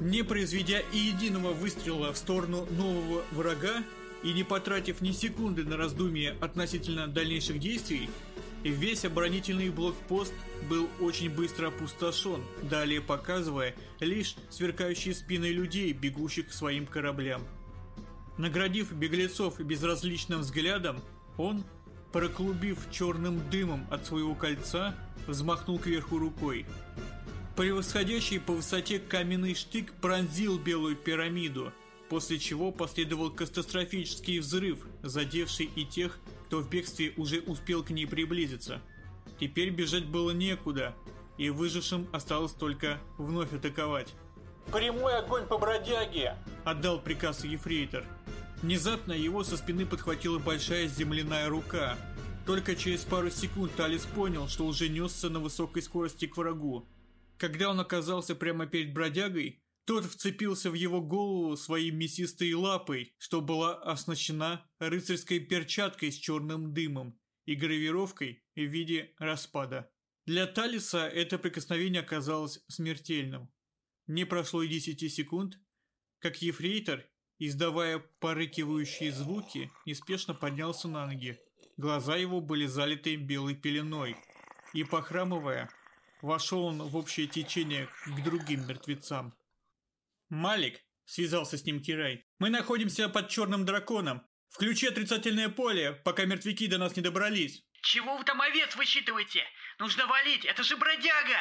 Не произведя и единого выстрела в сторону нового врага и не потратив ни секунды на раздумье относительно дальнейших действий, Весь оборонительный блокпост был очень быстро опустошен, далее показывая лишь сверкающие спины людей, бегущих к своим кораблям. Наградив беглецов безразличным взглядом, он, проклубив черным дымом от своего кольца, взмахнул кверху рукой. Превосходящий по высоте каменный штык пронзил белую пирамиду, после чего последовал катастрофический взрыв, задевший и тех, кто в бегстве уже успел к ней приблизиться. Теперь бежать было некуда, и выжившим осталось только вновь атаковать. «Прямой огонь по бродяге!» – отдал приказ ефрейтор. Внезапно его со спины подхватила большая земляная рука. Только через пару секунд Талис понял, что уже несся на высокой скорости к врагу. Когда он оказался прямо перед бродягой, тот вцепился в его голову своей мясистой лапой, что была оснащена рыцарской перчаткой с черным дымом и гравировкой в виде распада. Для Талиса это прикосновение оказалось смертельным. Не прошло и десяти секунд, как ефрейтор, издавая порыкивающие звуки, неспешно поднялся на ноги. Глаза его были залиты белой пеленой, и, похрамывая, вошел он в общее течение к другим мертвецам. «Малик», — связался с ним Кирай, — «мы находимся под черным драконом. Включи отрицательное поле, пока мертвяки до нас не добрались». «Чего вы там овец высчитываете? Нужно валить, это же бродяга!»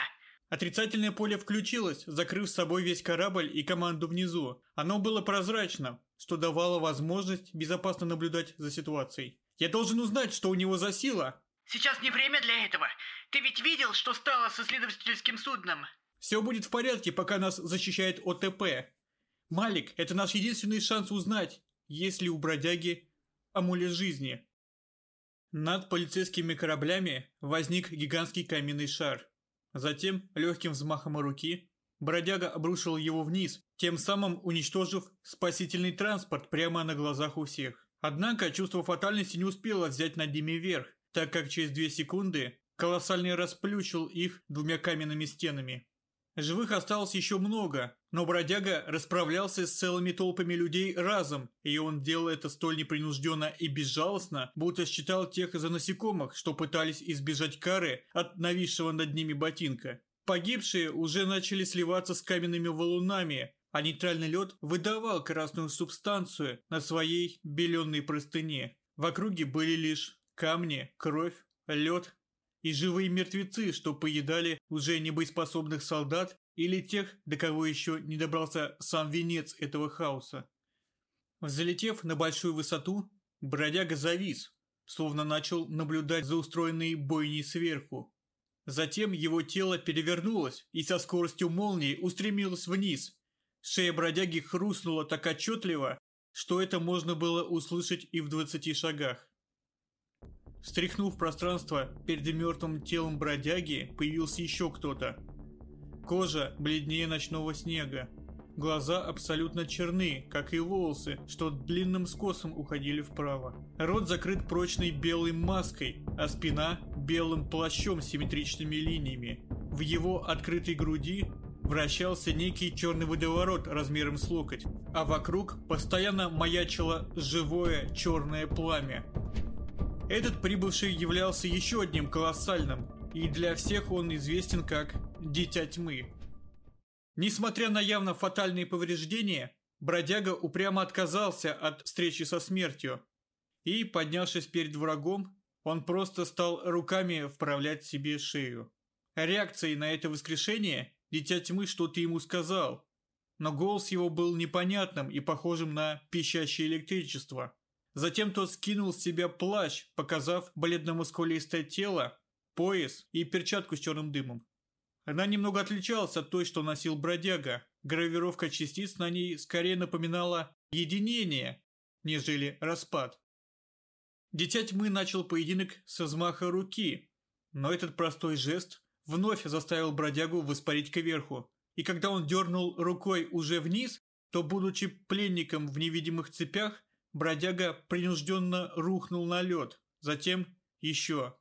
Отрицательное поле включилось, закрыв с собой весь корабль и команду внизу. Оно было прозрачным, что давало возможность безопасно наблюдать за ситуацией. «Я должен узнать, что у него за сила!» «Сейчас не время для этого. Ты ведь видел, что стало с исследовательским судном?» Все будет в порядке, пока нас защищает ОТП. Малик, это наш единственный шанс узнать, есть ли у бродяги амулет жизни. Над полицейскими кораблями возник гигантский каменный шар. Затем, легким взмахом руки, бродяга обрушил его вниз, тем самым уничтожив спасительный транспорт прямо на глазах у всех. Однако чувство фатальности не успело взять над ними верх, так как через две секунды колоссальный расплющил их двумя каменными стенами. Живых осталось еще много, но бродяга расправлялся с целыми толпами людей разом, и он делал это столь непринужденно и безжалостно, будто считал тех за насекомых, что пытались избежать кары от нависшего над ними ботинка. Погибшие уже начали сливаться с каменными валунами, а нейтральный лед выдавал красную субстанцию на своей беленной простыне. В округе были лишь камни, кровь, лед и живые мертвецы, что поедали уже небоеспособных солдат или тех, до кого еще не добрался сам венец этого хаоса. Взлетев на большую высоту, бродяга завис, словно начал наблюдать за устроенной бойней сверху. Затем его тело перевернулось и со скоростью молнии устремилось вниз. Шея бродяги хрустнула так отчетливо, что это можно было услышать и в двадцати шагах. Стряхнув пространство перед мертвым телом бродяги, появился еще кто-то. Кожа бледнее ночного снега. Глаза абсолютно черны, как и волосы, что длинным скосом уходили вправо. Рот закрыт прочной белой маской, а спина – белым плащом с симметричными линиями. В его открытой груди вращался некий черный водоворот размером с локоть, а вокруг постоянно маячило живое черное пламя, этот прибывший являлся еще одним колоссальным, и для всех он известен как «Дитя тьмы». Несмотря на явно фатальные повреждения, бродяга упрямо отказался от встречи со смертью и, поднявшись перед врагом, Он просто стал руками вправлять себе шею. Реакцией на это воскрешение Дитя Тьмы что-то ему сказал, но голос его был непонятным и похожим на пищащее электричество. Затем тот скинул с себя плащ, показав бледно-мускулистое тело, пояс и перчатку с черным дымом. Она немного отличалась от той, что носил бродяга. Гравировка частиц на ней скорее напоминала единение, нежели распад. Дитя тьмы начал поединок с взмаха руки, но этот простой жест вновь заставил бродягу воспарить кверху, и когда он дернул рукой уже вниз, то, будучи пленником в невидимых цепях, бродяга принужденно рухнул на лед, затем еще,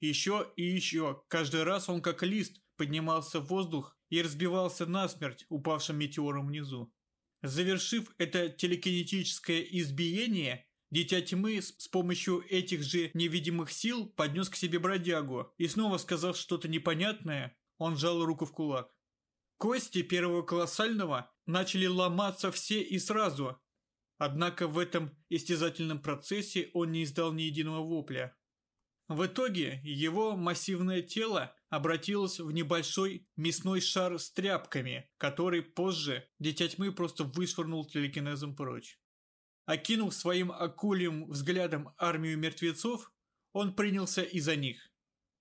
еще и еще. Каждый раз он как лист поднимался в воздух и разбивался насмерть упавшим метеором внизу. Завершив это телекинетическое избиение, Дитя Тьмы с помощью этих же невидимых сил поднес к себе бродягу, и снова сказав что-то непонятное, он сжал руку в кулак. Кости первого колоссального начали ломаться все и сразу, однако в этом истязательном процессе он не издал ни единого вопля. В итоге его массивное тело обратилось в небольшой мясной шар с тряпками, который позже Дитя Тьмы просто вышвырнул телекинезом прочь. Окинув своим акульим взглядом армию мертвецов, он принялся и за них.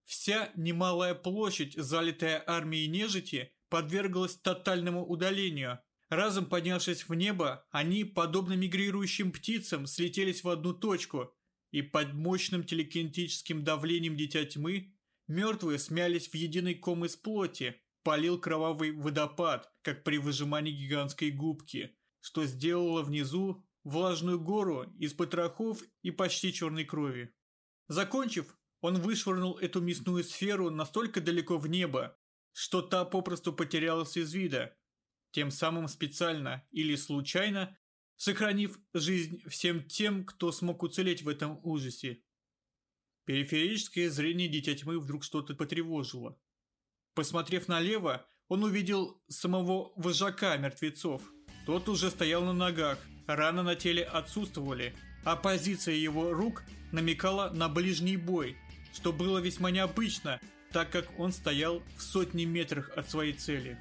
Вся немалая площадь, залитая армией нежити, подверглась тотальному удалению. Разом поднявшись в небо, они, подобно мигрирующим птицам, слетелись в одну точку, и под мощным телекинетическим давлением Дитя Тьмы мертвые смялись в единый ком из плоти, полил кровавый водопад, как при выжимании гигантской губки, что сделало внизу влажную гору из потрохов и почти черной крови. Закончив, он вышвырнул эту мясную сферу настолько далеко в небо, что та попросту потерялась из вида, тем самым специально или случайно сохранив жизнь всем тем, кто смог уцелеть в этом ужасе. Периферическое зрение Дитя Тьмы вдруг что-то потревожило. Посмотрев налево, он увидел самого вожака мертвецов. Тот уже стоял на ногах, раны на теле отсутствовали, а позиция его рук намекала на ближний бой, что было весьма необычно, так как он стоял в сотни метрах от своей цели.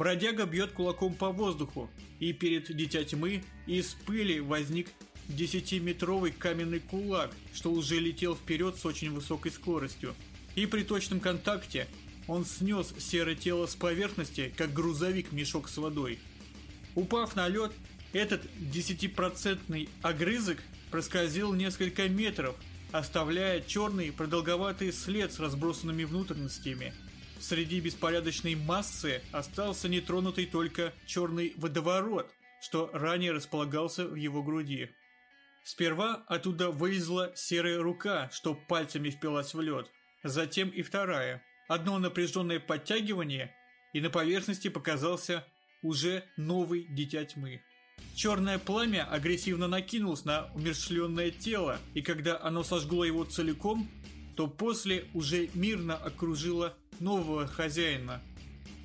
Бродяга бьет кулаком по воздуху, и перед Дитя Тьмы из пыли возник десятиметровый каменный кулак, что уже летел вперед с очень высокой скоростью. И при точном контакте он снес серое тело с поверхности, как грузовик мешок с водой. Упав на лед, этот десятипроцентный огрызок проскользил несколько метров, оставляя черный продолговатый след с разбросанными внутренностями. Среди беспорядочной массы остался нетронутый только черный водоворот, что ранее располагался в его груди. Сперва оттуда вылезла серая рука, что пальцами впилась в лед. Затем и вторая. Одно напряженное подтягивание, и на поверхности показался уже новый Дитя Тьмы. Черное пламя агрессивно накинулось на умершленное тело, и когда оно сожгло его целиком, то после уже мирно окружило нового хозяина.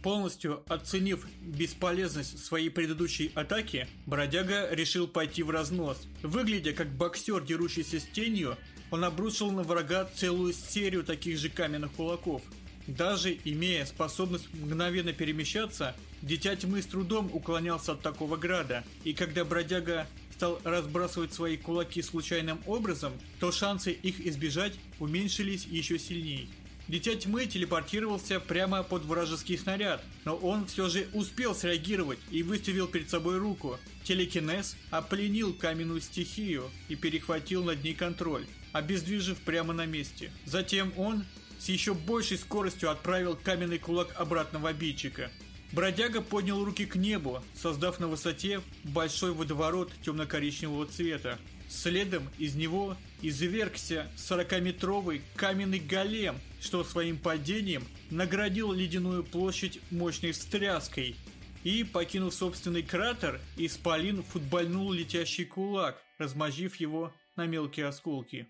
Полностью оценив бесполезность своей предыдущей атаки, бродяга решил пойти в разнос. Выглядя как боксер, дерущийся с тенью, он обрушил на врага целую серию таких же каменных кулаков. Даже имея способность мгновенно перемещаться, Дитя Тьмы с трудом уклонялся от такого града, и когда бродяга стал разбрасывать свои кулаки случайным образом, то шансы их избежать уменьшились еще сильнее. Дитя Тьмы телепортировался прямо под вражеский снаряд, но он все же успел среагировать и выставил перед собой руку. Телекинез опленил каменную стихию и перехватил над ней контроль, обездвижив прямо на месте. Затем он с еще большей скоростью отправил каменный кулак обратно в обидчика. Бродяга поднял руки к небу, создав на высоте большой водоворот темно-коричневого цвета. Следом из него извергся 40-метровый каменный голем, что своим падением наградил ледяную площадь мощной встряской. И, покинув собственный кратер, Исполин футбольнул летящий кулак, размозжив его на мелкие осколки.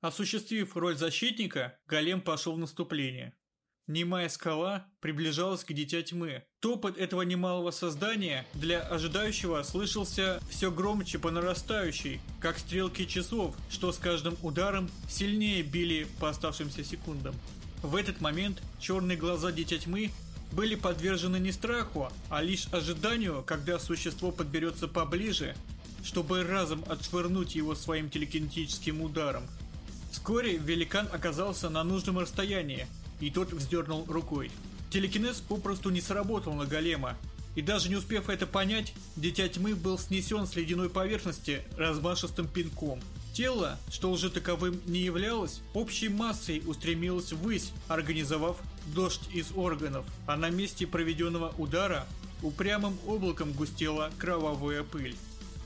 Осуществив роль защитника, голем пошел в наступление. Немая скала приближалась к Дитя Тьмы. Топот этого немалого создания для ожидающего слышался все громче по нарастающей, как стрелки часов, что с каждым ударом сильнее били по оставшимся секундам. В этот момент черные глаза Дитя Тьмы были подвержены не страху, а лишь ожиданию, когда существо подберется поближе, чтобы разом отшвырнуть его своим телекинетическим ударом. Вскоре великан оказался на нужном расстоянии, и тот вздернул рукой. Телекинез попросту не сработал на голема, и даже не успев это понять, Дитя Тьмы был снесен с ледяной поверхности размашистым пинком. Тело, что уже таковым не являлось, общей массой устремилось ввысь, организовав дождь из органов, а на месте проведенного удара упрямым облаком густела кровавая пыль.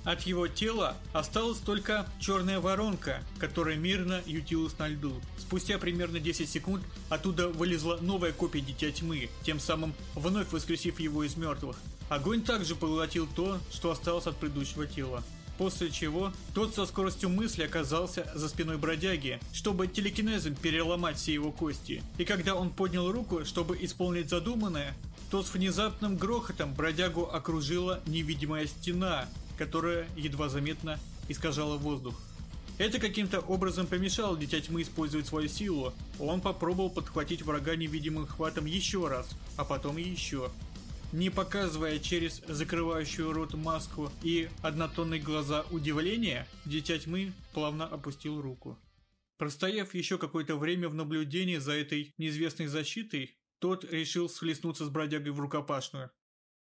От его тела осталась только черная воронка, которая мирно ютилась на льду. Спустя примерно 10 секунд оттуда вылезла новая копия Дитя Тьмы, тем самым вновь воскресив его из мертвых. Огонь также поглотил то, что осталось от предыдущего тела. После чего тот со скоростью мысли оказался за спиной бродяги, чтобы телекинезом переломать все его кости. И когда он поднял руку, чтобы исполнить задуманное, то с внезапным грохотом бродягу окружила невидимая стена, которая едва заметно искажала воздух. Это каким-то образом помешало Дитя Тьмы использовать свою силу. Он попробовал подхватить врага невидимым хватом еще раз, а потом еще. Не показывая через закрывающую рот маску и однотонные глаза удивления, Дитя Тьмы плавно опустил руку. Простояв еще какое-то время в наблюдении за этой неизвестной защитой, тот решил схлестнуться с бродягой в рукопашную.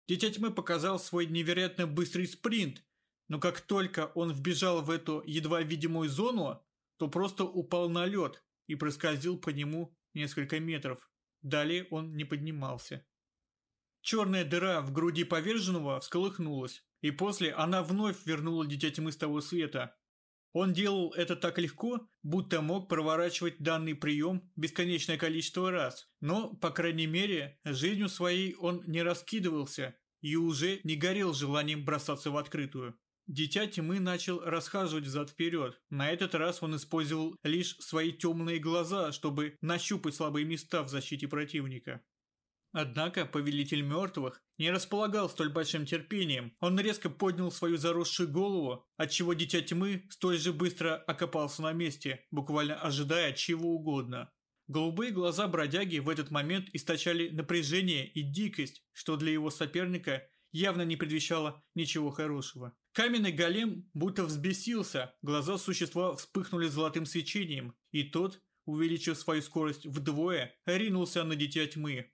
Дитя Тьмы показал свой невероятно быстрый спринт, но как только он вбежал в эту едва видимую зону, то просто упал на лед и проскользил по нему несколько метров. Далее он не поднимался. Черная дыра в груди поверженного всколыхнулась, и после она вновь вернула Дитя Тьмы с того света. Он делал это так легко, будто мог проворачивать данный прием бесконечное количество раз. Но, по крайней мере, жизнью своей он не раскидывался и уже не горел желанием бросаться в открытую. Дитя тьмы начал расхаживать взад-вперед. На этот раз он использовал лишь свои темные глаза, чтобы нащупать слабые места в защите противника. Однако повелитель мертвых не располагал столь большим терпением. Он резко поднял свою заросшую голову, отчего дитя тьмы столь же быстро окопался на месте, буквально ожидая чего угодно. Голубые глаза бродяги в этот момент источали напряжение и дикость, что для его соперника явно не предвещало ничего хорошего. Каменный голем будто взбесился, глаза существа вспыхнули золотым свечением, и тот, увеличив свою скорость вдвое, ринулся на дитя тьмы,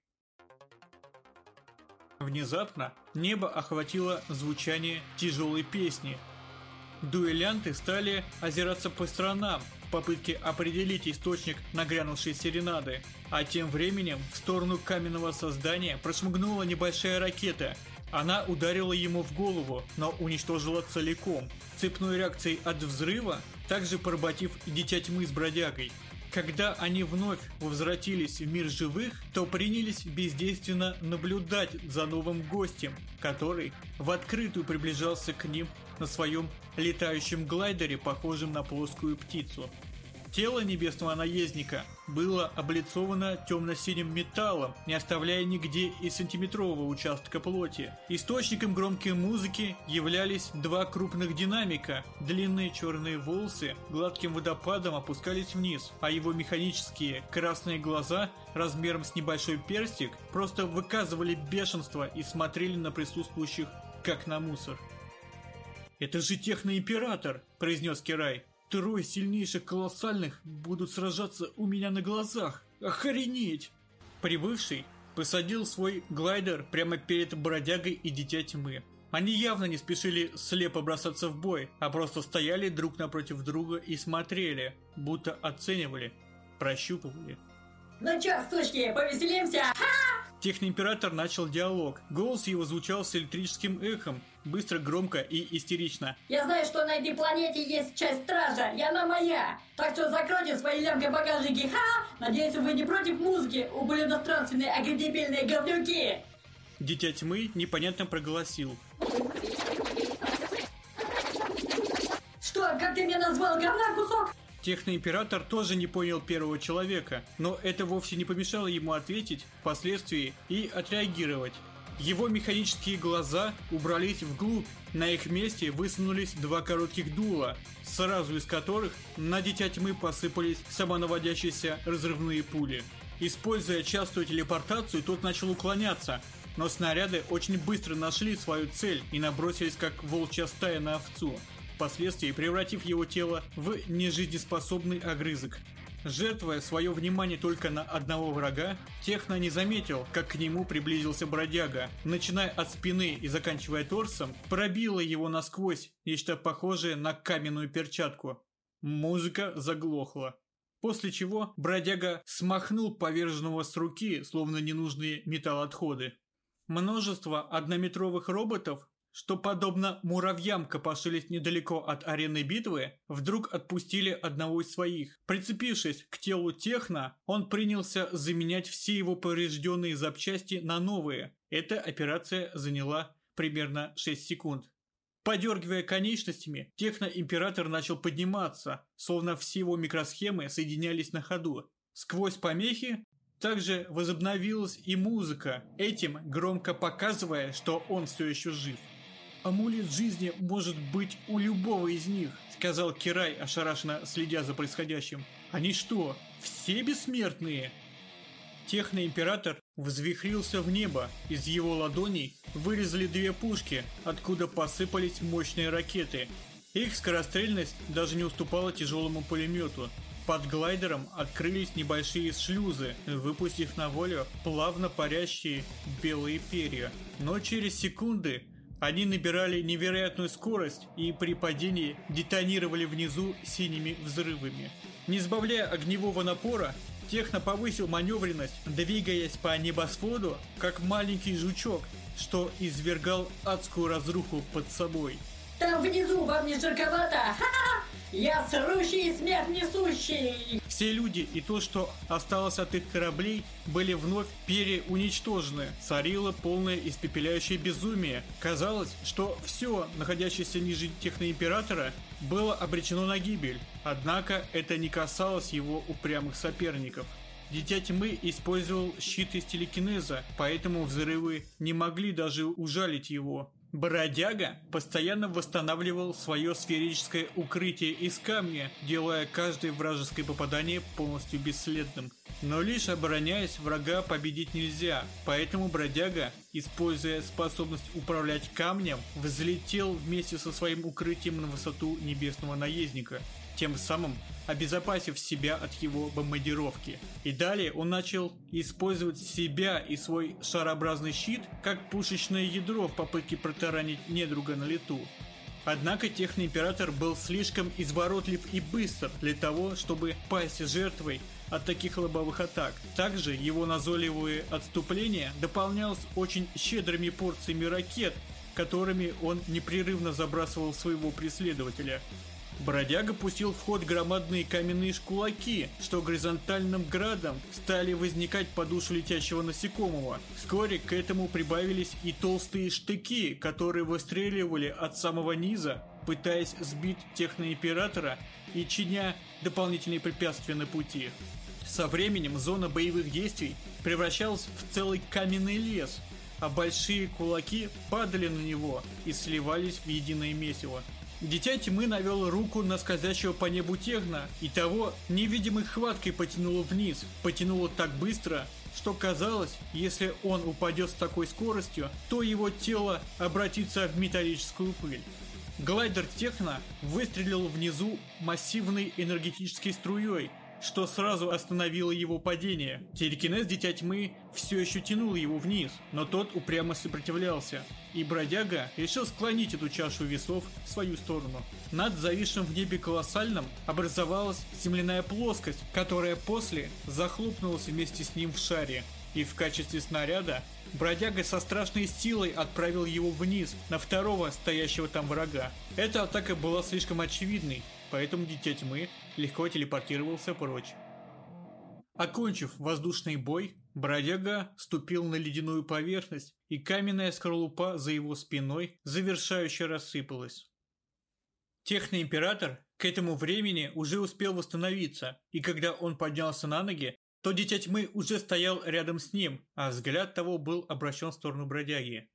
Внезапно небо охватило звучание тяжелой песни. Дуэлянты стали озираться по сторонам в попытке определить источник нагрянувшей серенады, а тем временем в сторону каменного создания прошмыгнула небольшая ракета. Она ударила ему в голову, но уничтожила целиком, цепной реакцией от взрыва, также поработив Дитя Тьмы с бродягой. Когда они вновь возвратились в мир живых, то принялись бездейственно наблюдать за новым гостем, который в открытую приближался к ним на своем летающем глайдере, похожем на плоскую птицу. Тело небесного наездника было облицовано темно-синим металлом, не оставляя нигде и сантиметрового участка плоти. Источником громкой музыки являлись два крупных динамика. Длинные черные волосы гладким водопадом опускались вниз, а его механические красные глаза размером с небольшой перстик просто выказывали бешенство и смотрели на присутствующих как на мусор. «Это же техноимператор!» – произнес Кирай трое сильнейших колоссальных будут сражаться у меня на глазах. Охренеть! Прибывший посадил свой глайдер прямо перед бродягой и дитя тьмы. Они явно не спешили слепо бросаться в бой, а просто стояли друг напротив друга и смотрели, будто оценивали, прощупывали. Ну чё, сучки, повеселимся? Ха! Техноимператор начал диалог. Голос его звучал с электрическим эхом, быстро, громко и истерично. Я знаю, что на этой планете есть часть стража, и она моя. Так что закройте свои лямки-багажники, ха! Надеюсь, вы не против музыки, ублюдостранственные агредебильные говнюки! Дитя тьмы непонятно проголосил. Что, как ты меня назвал, говна кусок? Техноимператор тоже не понял первого человека, но это вовсе не помешало ему ответить впоследствии и отреагировать. Его механические глаза убрались вглубь, на их месте высунулись два коротких дула, сразу из которых на Дитя Тьмы посыпались самонаводящиеся разрывные пули. Используя частую телепортацию, тот начал уклоняться, но снаряды очень быстро нашли свою цель и набросились как волчья стая на овцу, впоследствии превратив его тело в нежизнеспособный огрызок. Жертвуя свое внимание только на одного врага, Техно не заметил, как к нему приблизился бродяга. Начиная от спины и заканчивая торсом, пробило его насквозь нечто похожее на каменную перчатку. Музыка заглохла. После чего бродяга смахнул поверженного с руки, словно ненужные металлоотходы. Множество однометровых роботов что, подобно муравьям, копошились недалеко от арены битвы, вдруг отпустили одного из своих. Прицепившись к телу Техно, он принялся заменять все его поврежденные запчасти на новые. Эта операция заняла примерно 6 секунд. Подергивая конечностями, Техно-император начал подниматься, словно все его микросхемы соединялись на ходу. Сквозь помехи также возобновилась и музыка, этим громко показывая, что он все еще жив. «Амулет жизни может быть у любого из них», — сказал Кирай, ошарашенно следя за происходящим. «Они что, все бессмертные?» Техноимператор взвихрился в небо. Из его ладоней вырезали две пушки, откуда посыпались мощные ракеты. Их скорострельность даже не уступала тяжелому пулемету. Под глайдером открылись небольшие шлюзы, выпустив на волю плавно парящие белые перья. Но через секунды они набирали невероятную скорость и при падении детонировали внизу синими взрывами. Не сбавляя огневого напора, Техно повысил маневренность, двигаясь по небосводу, как маленький жучок, что извергал адскую разруху под собой. Там внизу вам не жарковато? Я срущий смерть несущий! Все люди и то, что осталось от их кораблей, были вновь переуничтожены. Царило полное испепеляющее безумие. Казалось, что все, находящееся ниже техноимператора, было обречено на гибель. Однако это не касалось его упрямых соперников. Дитя Тьмы использовал щит из телекинеза, поэтому взрывы не могли даже ужалить его. Бродяга постоянно восстанавливал свое сферическое укрытие из камня, делая каждое вражеское попадание полностью бесследным. Но лишь обороняясь, врага победить нельзя, поэтому бродяга, используя способность управлять камнем, взлетел вместе со своим укрытием на высоту небесного наездника тем самым обезопасив себя от его бомбардировки. И далее он начал использовать себя и свой шарообразный щит как пушечное ядро в попытке протаранить недруга на лету. Однако Техноимператор был слишком изворотлив и быстр для того, чтобы пасть жертвой от таких лобовых атак. Также его назойливое отступление дополнялось очень щедрыми порциями ракет, которыми он непрерывно забрасывал своего преследователя. Бродяга пустил в ход громадные каменные шкулаки, что горизонтальным градом стали возникать по душу летящего насекомого. Вскоре к этому прибавились и толстые штыки, которые выстреливали от самого низа, пытаясь сбить техноимператора и чиня дополнительные препятствия на пути. Со временем зона боевых действий превращалась в целый каменный лес, а большие кулаки падали на него и сливались в единое месиво. Дитя тьмы навел руку на скользящего по небу техно, и того невидимой хваткой потянуло вниз, потянуло так быстро, что казалось, если он упадет с такой скоростью, то его тело обратится в металлическую пыль. Глайдер Техно выстрелил внизу массивной энергетической струей, что сразу остановило его падение. Телекинез Дитя Тьмы все еще тянул его вниз, но тот упрямо сопротивлялся, и бродяга решил склонить эту чашу весов в свою сторону. Над зависшим в небе колоссальным образовалась земляная плоскость, которая после захлопнулась вместе с ним в шаре, и в качестве снаряда бродяга со страшной силой отправил его вниз, на второго стоящего там врага. Эта атака была слишком очевидной, поэтому Дитя Тьмы легко телепортировался прочь. Окончив воздушный бой, бродяга ступил на ледяную поверхность, и каменная скорлупа за его спиной завершающе рассыпалась. Техноимператор, к этому времени уже успел восстановиться, и когда он поднялся на ноги, то Дитя Тьмы уже стоял рядом с ним, а взгляд того был обращен в сторону бродяги.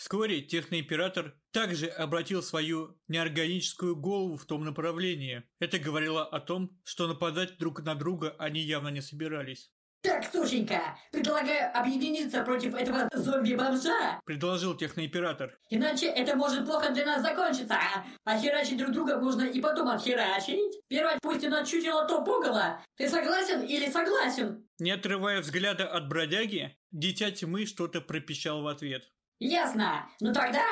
Вскоре Техноимператор также обратил свою неорганическую голову в том направлении. Это говорило о том, что нападать друг на друга они явно не собирались. Так, сушенька, предлагаю объединиться против этого зомби-бомжа, Предложил Техноимператор. иначе это может плохо для нас закончиться. А херачить друг друга можно и потом отхерачить. Первое, пусть он чучело то пугало. Ты согласен или согласен? Не отрывая взгляда от бродяги, Дитя Тьмы что-то пропищал в ответ. Ясно. Ну тогда...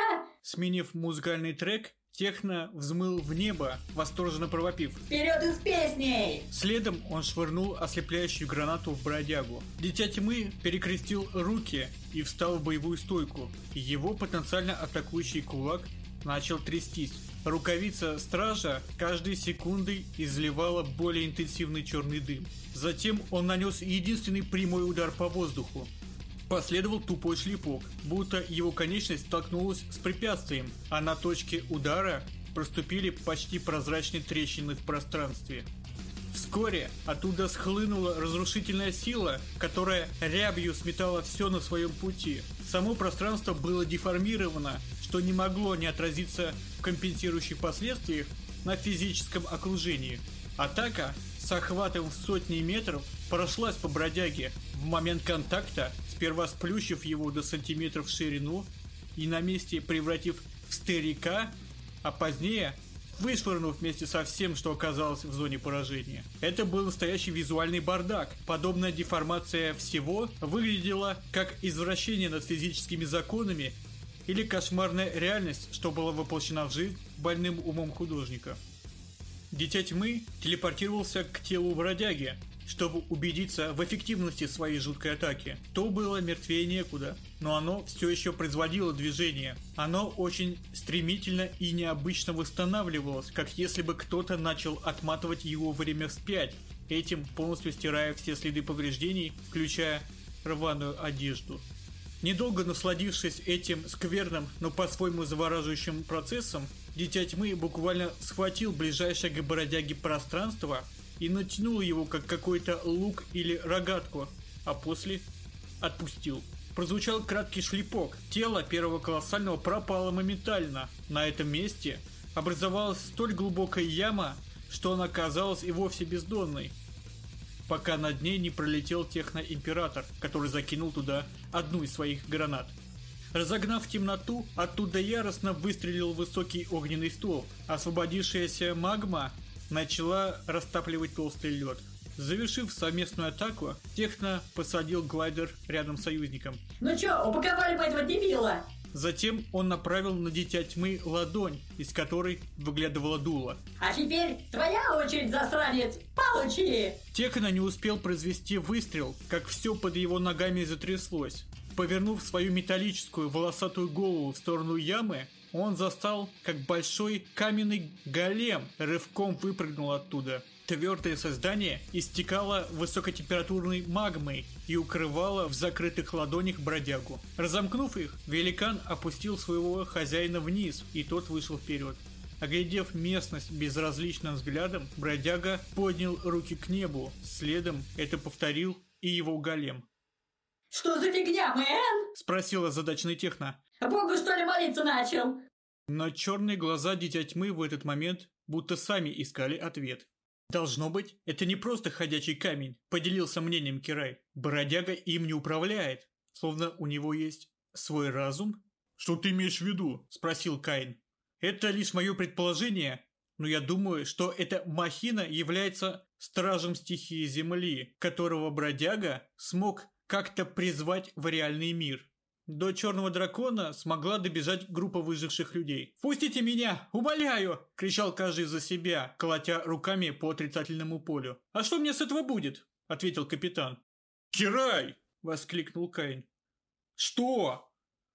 Сменив музыкальный трек, Техно взмыл в небо, восторженно провопив. Вперед из песней! Следом он швырнул ослепляющую гранату в бродягу. Дитя тьмы перекрестил руки и встал в боевую стойку. Его потенциально атакующий кулак начал трястись. Рукавица стража каждой секундой изливала более интенсивный черный дым. Затем он нанес единственный прямой удар по воздуху. Последовал тупой шлепок, будто его конечность столкнулась с препятствием, а на точке удара проступили почти прозрачные трещины в пространстве. Вскоре оттуда схлынула разрушительная сила, которая рябью сметала все на своем пути. Само пространство было деформировано, что не могло не отразиться в компенсирующих последствиях на физическом окружении. Атака с охватом в сотни метров прошлась по бродяге в момент контакта, сперва сплющив его до сантиметров в ширину и на месте превратив в старика, а позднее вышвырнув вместе со всем, что оказалось в зоне поражения. Это был настоящий визуальный бардак. Подобная деформация всего выглядела как извращение над физическими законами или кошмарная реальность, что была воплощена в жизнь больным умом художника. Дитя тьмы телепортировался к телу бродяги, чтобы убедиться в эффективности своей жуткой атаки. То было мертвее некуда, но оно все еще производило движение. Оно очень стремительно и необычно восстанавливалось, как если бы кто-то начал отматывать его время вспять, этим полностью стирая все следы повреждений, включая рваную одежду. Недолго насладившись этим скверным, но по-своему завораживающим процессом, Дитя Тьмы буквально схватил ближайшее к бродяге пространство и натянул его как какой-то лук или рогатку, а после отпустил. Прозвучал краткий шлепок. Тело первого колоссального пропало моментально. На этом месте образовалась столь глубокая яма, что она казалась и вовсе бездонной. Пока над ней не пролетел техноимператор, который закинул туда одну из своих гранат. Разогнав темноту, оттуда яростно выстрелил высокий огненный столб. Освободившаяся магма начала растапливать толстый лед. Завершив совместную атаку, Техно посадил глайдер рядом с союзником. Ну чё, упаковали бы этого дебила? Затем он направил на Дитя Тьмы ладонь, из которой выглядывала дуло. А теперь твоя очередь, засранец! Получи! Техно не успел произвести выстрел, как все под его ногами затряслось. Повернув свою металлическую волосатую голову в сторону ямы, он застал, как большой каменный голем рывком выпрыгнул оттуда. Твердое создание истекало высокотемпературной магмой и укрывало в закрытых ладонях бродягу. Разомкнув их, великан опустил своего хозяина вниз, и тот вышел вперед. Оглядев местность безразличным взглядом, бродяга поднял руки к небу. Следом это повторил и его голем. Что за фигня, мэн? Спросила задачный техно. Богу что ли молиться начал? Но черные глаза Дитя Тьмы в этот момент будто сами искали ответ. «Должно быть, это не просто ходячий камень», – поделился мнением Кирай. «Бродяга им не управляет, словно у него есть свой разум». Что ты имеешь в виду? – спросил Каин. «Это лишь мое предположение, но я думаю, что эта махина является стражем стихии Земли, которого бродяга смог как-то призвать в реальный мир. До черного дракона смогла добежать группа выживших людей. «Пустите меня! Умоляю!» – кричал каждый за себя, колотя руками по отрицательному полю. «А что мне с этого будет?» – ответил капитан. Кирай! – воскликнул Каин. «Что?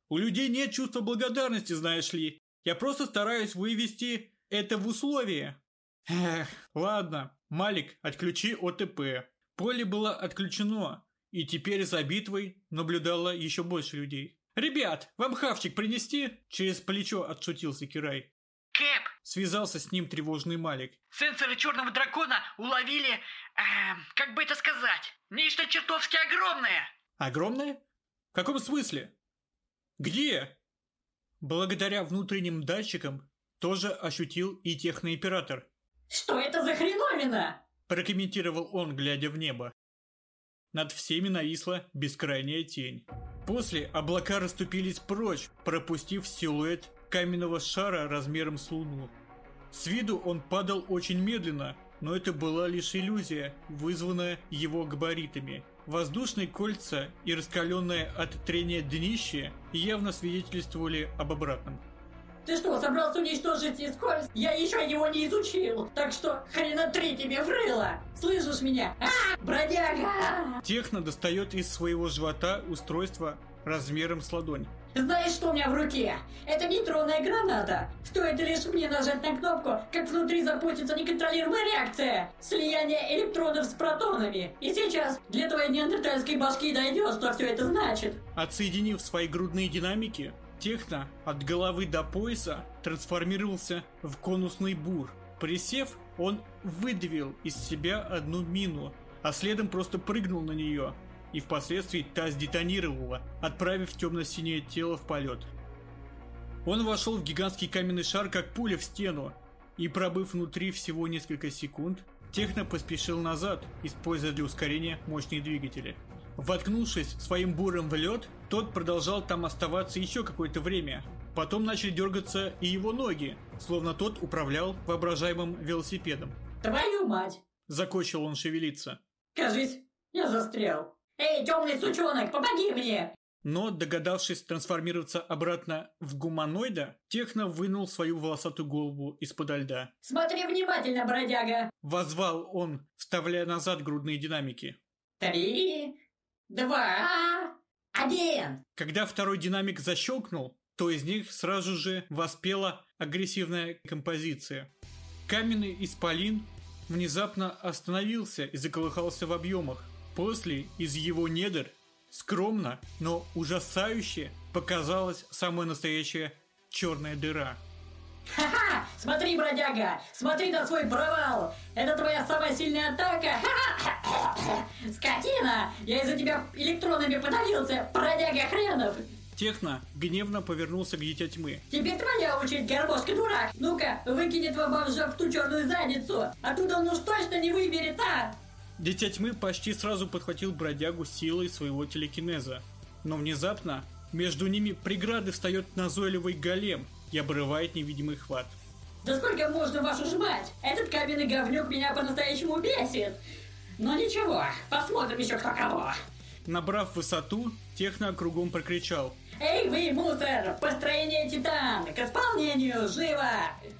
У людей нет чувства благодарности, знаешь ли. Я просто стараюсь вывести это в условия». Эх, ладно. Малик, отключи ОТП. Поле было отключено, и теперь за битвой наблюдало еще больше людей. «Ребят, вам хавчик принести?» Через плечо отшутился Кирай. Кэп, Связался с ним тревожный Малик. Сенсоры черного дракона уловили... эм, как бы это сказать? Нечто чертовски огромное. Огромное? В каком смысле? Где? Благодаря внутренним датчикам тоже ощутил и техноимператор. Что это за хреновина? Прокомментировал он, глядя в небо. Над всеми нависла бескрайняя тень. После облака расступились прочь, пропустив силуэт каменного шара размером с луну. С виду он падал очень медленно, но это была лишь иллюзия, вызванная его габаритами. Воздушные кольца и раскаленное от трения днище явно свидетельствовали об обратном. Ты что, собрался уничтожить Искольс? Я еще его не изучил, так что хрена три тебе врыло! Слышишь меня? А, бродяга! Техно достает из своего живота устройство размером с ладонь. Знаешь, что у меня в руке? Это нейтронная граната. Стоит лишь мне нажать на кнопку, как внутри запустится неконтролируемая реакция. Слияние электронов с протонами. И сейчас для твоей неандертальской башки дойдет, что все это значит. Отсоединив свои грудные динамики, Техно от головы до пояса трансформировался в конусный бур. Присев, он выдавил из себя одну мину, а следом просто прыгнул на нее, и впоследствии та сдетонировала, отправив темно-синее тело в полет. Он вошел в гигантский каменный шар, как пуля в стену, и пробыв внутри всего несколько секунд, Техно поспешил назад, используя для ускорения мощные двигатели. Воткнувшись своим буром в лед, тот продолжал там оставаться еще какое-то время. Потом начали дергаться и его ноги, словно тот управлял воображаемым велосипедом. Твою мать! Закончил он шевелиться. Кажись, я застрял. Эй, темный сучонок, помоги мне! Но, догадавшись трансформироваться обратно в гуманоида, Техно вынул свою волосатую голову из-под льда. Смотри внимательно, бродяга! Возвал он, вставляя назад грудные динамики. Три, два, один! Когда второй динамик защелкнул, то из них сразу же воспела агрессивная композиция. Каменный исполин внезапно остановился и заколыхался в объемах. После из его недр скромно, но ужасающе показалась самая настоящая черная дыра. Ха-ха! Смотри, бродяга! Смотри на свой провал! Это твоя самая сильная атака! Ха-ха! Скотина! Я из-за тебя электронами подавился, бродяга хренов! Техно гневно повернулся к Дитя Тьмы. Теперь твоя очередь, горбошка дурак! Ну-ка, выкини этого бомжа в ту черную задницу! Оттуда он уж точно не выберет, а! Дитя Тьмы почти сразу подхватил бродягу силой своего телекинеза. Но внезапно между ними преграды встает назойливый голем и обрывает невидимый хват. Да сколько можно вашу жмать? Этот каменный говнюк меня по-настоящему бесит! Но ничего, посмотрим еще кто кого! Набрав высоту, Техно кругом прокричал. Эй вы, мусор! Построение Титан! К исполнению! Живо!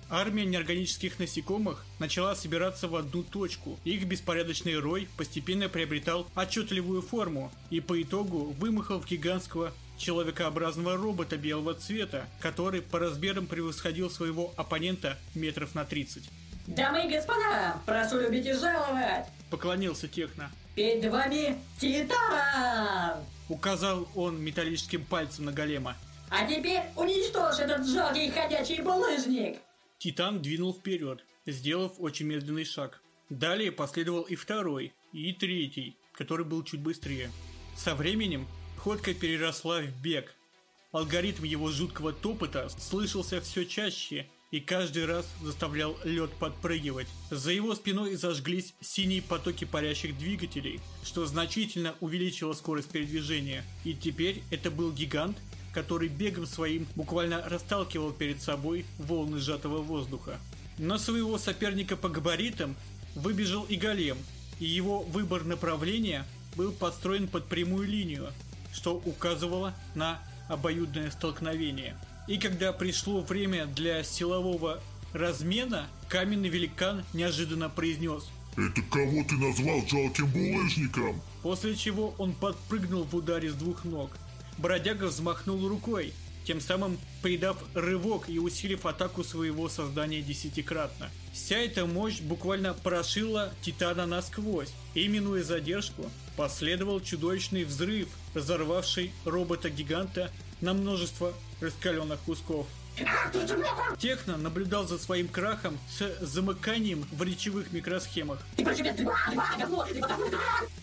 Армия неорганических насекомых начала собираться в одну точку. Их беспорядочный рой постепенно приобретал отчетливую форму и по итогу вымахал в гигантского человекообразного робота белого цвета, который по размерам превосходил своего оппонента метров на 30. Дамы и господа, прошу любить и жаловать! Поклонился Техно. Перед вами Титан! Указал он металлическим пальцем на голема. А теперь уничтожь этот жалкий ходячий булыжник! Титан двинул вперед, сделав очень медленный шаг. Далее последовал и второй, и третий, который был чуть быстрее. Со временем ходка переросла в бег. Алгоритм его жуткого топота слышался все чаще и каждый раз заставлял лед подпрыгивать. За его спиной зажглись синие потоки парящих двигателей, что значительно увеличило скорость передвижения. И теперь это был гигант, который бегом своим буквально расталкивал перед собой волны сжатого воздуха. На своего соперника по габаритам выбежал и голем, и его выбор направления был подстроен под прямую линию, что указывало на обоюдное столкновение. И когда пришло время для силового размена, каменный великан неожиданно произнес Это кого ты назвал жалким булыжником? После чего он подпрыгнул в ударе с двух ног. Бродяга взмахнул рукой, тем самым придав рывок и усилив атаку своего создания десятикратно. Вся эта мощь буквально прошила Титана насквозь, и, минуя задержку, последовал чудовищный взрыв, разорвавший робота-гиганта на множество раскаленных кусков. Техно наблюдал за своим крахом с замыканием в речевых микросхемах.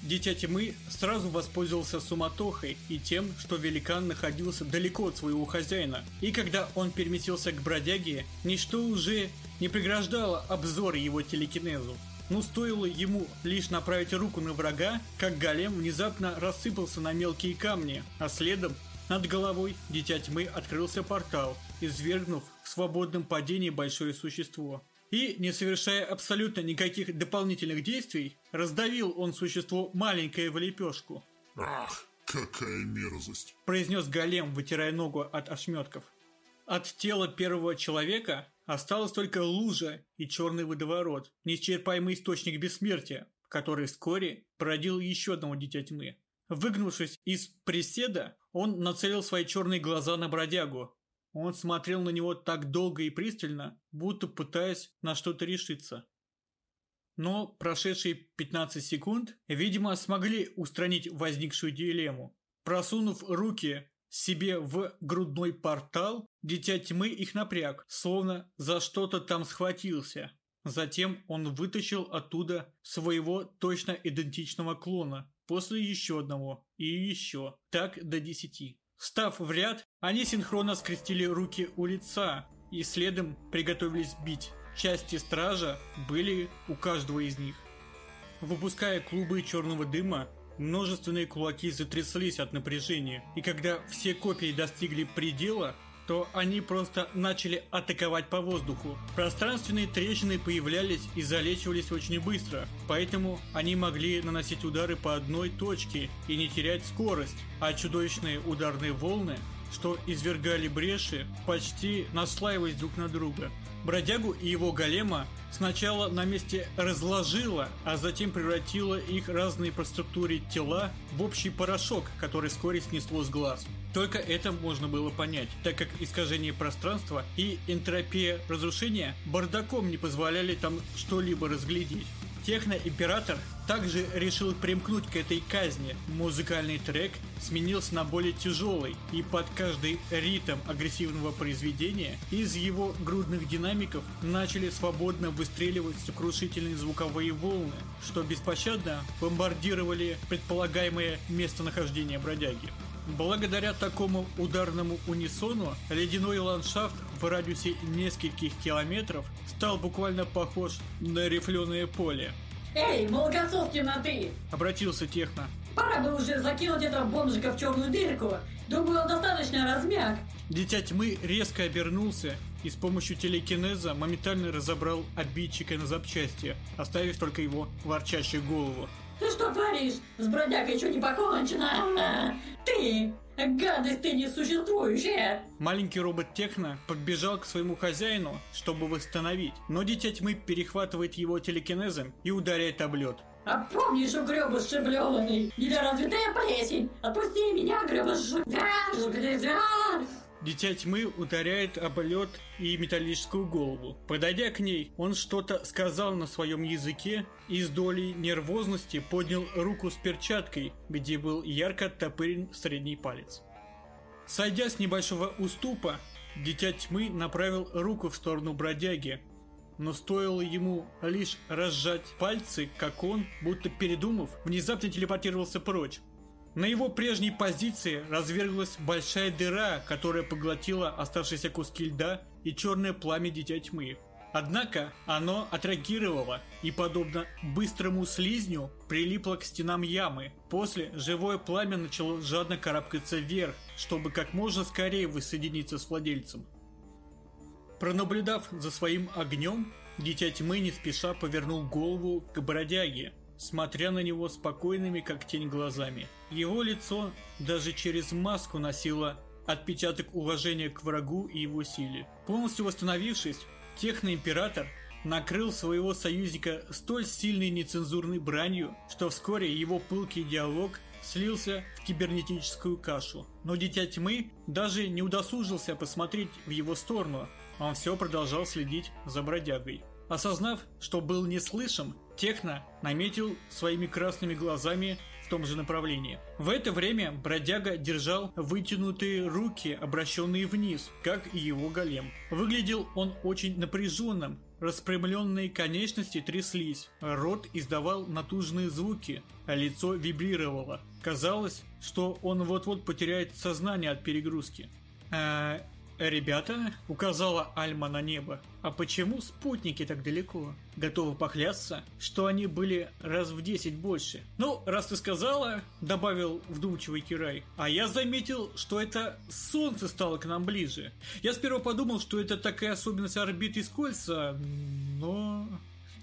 Дитя тьмы сразу воспользовался суматохой и тем, что великан находился далеко от своего хозяина. И когда он переместился к бродяге, ничто уже не преграждало обзор его телекинезу. Но стоило ему лишь направить руку на врага, как голем внезапно рассыпался на мелкие камни, а следом над головой Дитя Тьмы открылся портал, извергнув в свободном падении большое существо. И, не совершая абсолютно никаких дополнительных действий, раздавил он существо маленькое в лепешку. Ах, какая мерзость. Произнес голем, вытирая ногу от ошметков. От тела первого человека осталась только лужа и черный водоворот, неисчерпаемый источник бессмертия, который вскоре породил еще одного дитя тьмы. Выгнувшись из приседа, он нацелил свои черные глаза на бродягу, он смотрел на него так долго и пристально, будто пытаясь на что-то решиться. Но прошедшие 15 секунд, видимо, смогли устранить возникшую дилемму. Просунув руки себе в грудной портал, Дитя Тьмы их напряг, словно за что-то там схватился. Затем он вытащил оттуда своего точно идентичного клона, после еще одного и еще, так до десяти. Став в ряд, они синхронно скрестили руки у лица и следом приготовились бить. Части стража были у каждого из них. Выпуская клубы черного дыма, множественные кулаки затряслись от напряжения, и когда все копии достигли предела, то они просто начали атаковать по воздуху. Пространственные трещины появлялись и залечивались очень быстро, поэтому они могли наносить удары по одной точке и не терять скорость, а чудовищные ударные волны, что извергали бреши, почти наслаиваясь друг на друга. Бродягу и его голема сначала на месте разложила, а затем превратила их разные по структуре тела в общий порошок, который вскоре снесло с глаз. Только это можно было понять, так как искажение пространства и энтропия разрушения бардаком не позволяли там что-либо разглядеть. Техно-император также решил примкнуть к этой казни. Музыкальный трек сменился на более тяжелый, и под каждый ритм агрессивного произведения из его грудных динамиков начали свободно выстреливать сокрушительные звуковые волны, что беспощадно бомбардировали предполагаемое местонахождение бродяги. Благодаря такому ударному унисону ледяной ландшафт в радиусе нескольких километров стал буквально похож на рифленое поле. Эй, молокосос темноты! Обратился Техно. Пора бы уже закинуть этого бомжика в черную дырку. Думаю, он достаточно размяк. Дитя тьмы резко обернулся и с помощью телекинеза моментально разобрал обидчика на запчасти, оставив только его ворчащую голову. Ты что творишь? С бродягой еще не покончено. Ты! Гадость ты несуществующая! Маленький робот Техно подбежал к своему хозяину, чтобы восстановить, но Дитя Тьмы перехватывает его телекинезом и ударяет об лед. А помнишь, угрёбы сшиблённый? Недоразвитая плесень! Отпусти меня, грёбы Дитя тьмы ударяет об лед и металлическую голову. Подойдя к ней, он что-то сказал на своем языке и с долей нервозности поднял руку с перчаткой, где был ярко оттопырен средний палец. Сойдя с небольшого уступа, Дитя тьмы направил руку в сторону бродяги, но стоило ему лишь разжать пальцы, как он, будто передумав, внезапно телепортировался прочь. На его прежней позиции разверглась большая дыра, которая поглотила оставшиеся куски льда и черное пламя Дитя Тьмы. Однако оно отреагировало и, подобно быстрому слизню, прилипло к стенам ямы. После живое пламя начало жадно карабкаться вверх, чтобы как можно скорее воссоединиться с владельцем. Пронаблюдав за своим огнем, Дитя Тьмы не спеша повернул голову к бродяге, смотря на него спокойными, как тень, глазами. Его лицо даже через маску носило отпечаток уважения к врагу и его силе. Полностью восстановившись, Техноимператор накрыл своего союзника столь сильной нецензурной бранью, что вскоре его пылкий диалог слился в кибернетическую кашу. Но Дитя Тьмы даже не удосужился посмотреть в его сторону, он все продолжал следить за бродягой. Осознав, что был не слышен, Техно наметил своими красными глазами в том же направлении. В это время бродяга держал вытянутые руки, обращенные вниз, как и его голем. Выглядел он очень напряженным, Распрямленные конечности тряслись, рот издавал натужные звуки, а лицо вибрировало. Казалось, что он вот-вот потеряет сознание от перегрузки. «Э, «Ребята», — указала Альма на небо, — «а почему спутники так далеко? Готовы поклясться, что они были раз в десять больше?» «Ну, раз ты сказала», — добавил вдумчивый Кирай, — «а я заметил, что это Солнце стало к нам ближе. Я сперва подумал, что это такая особенность орбиты Скольца, но...»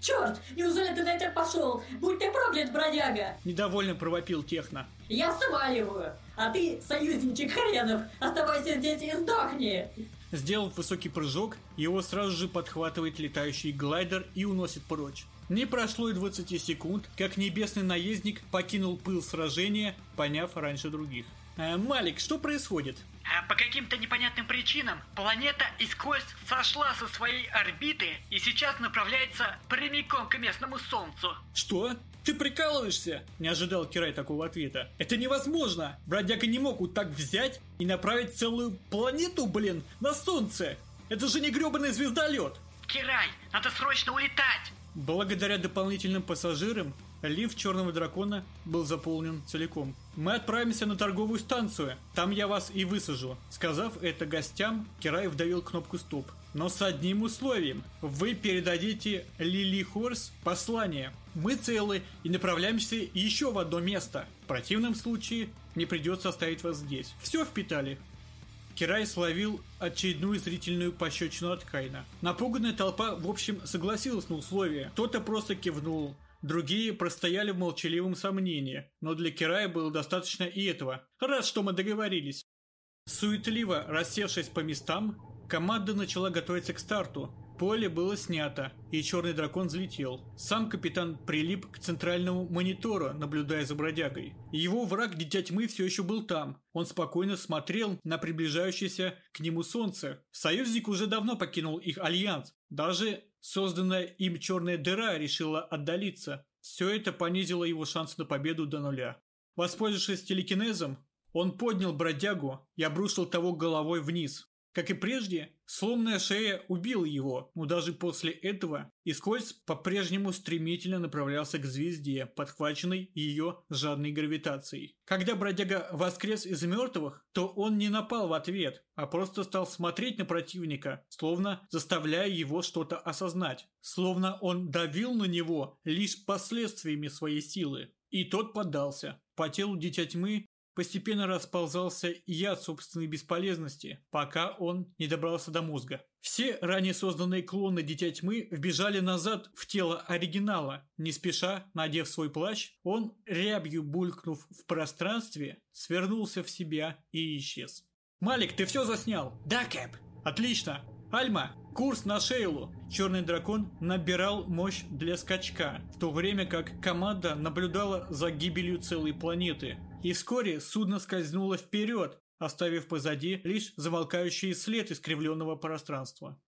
Черт, неужели ты на это пошел? Будь ты проклят, бродяга! Недовольно провопил Техно. Я сваливаю, а ты, союзничек хренов, оставайся здесь и сдохни! Сделав высокий прыжок, его сразу же подхватывает летающий глайдер и уносит прочь. Не прошло и 20 секунд, как небесный наездник покинул пыл сражения, поняв раньше других. Э, Малик, что происходит? А по каким-то непонятным причинам планета Искольц сошла со своей орбиты и сейчас направляется прямиком к местному Солнцу. Что? Ты прикалываешься? Не ожидал Кирай такого ответа. Это невозможно! Бродяга не мог вот так взять и направить целую планету, блин, на Солнце! Это же не гребаный звездолет! Кирай, надо срочно улетать! Благодаря дополнительным пассажирам, лифт Черного Дракона был заполнен целиком. «Мы отправимся на торговую станцию, там я вас и высажу». Сказав это гостям, Кирай вдавил кнопку «Стоп». Но с одним условием. Вы передадите Лили Хорс послание. Мы целы и направляемся еще в одно место. В противном случае не придется оставить вас здесь. Все впитали. Кирай словил очередную зрительную пощечину от Кайна. Напуганная толпа, в общем, согласилась на условия. Кто-то просто кивнул, другие простояли в молчаливом сомнении, но для Кирая было достаточно и этого. Раз что мы договорились. Суетливо рассевшись по местам, команда начала готовиться к старту. Поле было снято, и черный дракон взлетел. Сам капитан прилип к центральному монитору, наблюдая за бродягой. Его враг Дитя Тьмы все еще был там. Он спокойно смотрел на приближающееся к нему солнце. Союзник уже давно покинул их альянс. Даже созданная им черная дыра решила отдалиться. Все это понизило его шансы на победу до нуля. Воспользовавшись телекинезом, он поднял бродягу и обрушил того головой вниз. Как и прежде, сломанная шея убила его, но даже после этого Искольц по-прежнему стремительно направлялся к звезде, подхваченной ее жадной гравитацией. Когда бродяга воскрес из мертвых, то он не напал в ответ, а просто стал смотреть на противника, словно заставляя его что-то осознать. Словно он давил на него лишь последствиями своей силы. И тот поддался. По телу Дитя Тьмы постепенно расползался яд собственной бесполезности, пока он не добрался до мозга. Все ранее созданные клоны Дитя Тьмы вбежали назад в тело оригинала. Не спеша, надев свой плащ, он, рябью булькнув в пространстве, свернулся в себя и исчез. «Малик, ты все заснял?» Да, Кэп. «Отлично! Альма, курс на Шейлу!» Черный дракон набирал мощь для скачка, в то время как команда наблюдала за гибелью целой планеты. И вскоре судно скользнуло вперед, оставив позади лишь замолкающий след искривленного пространства.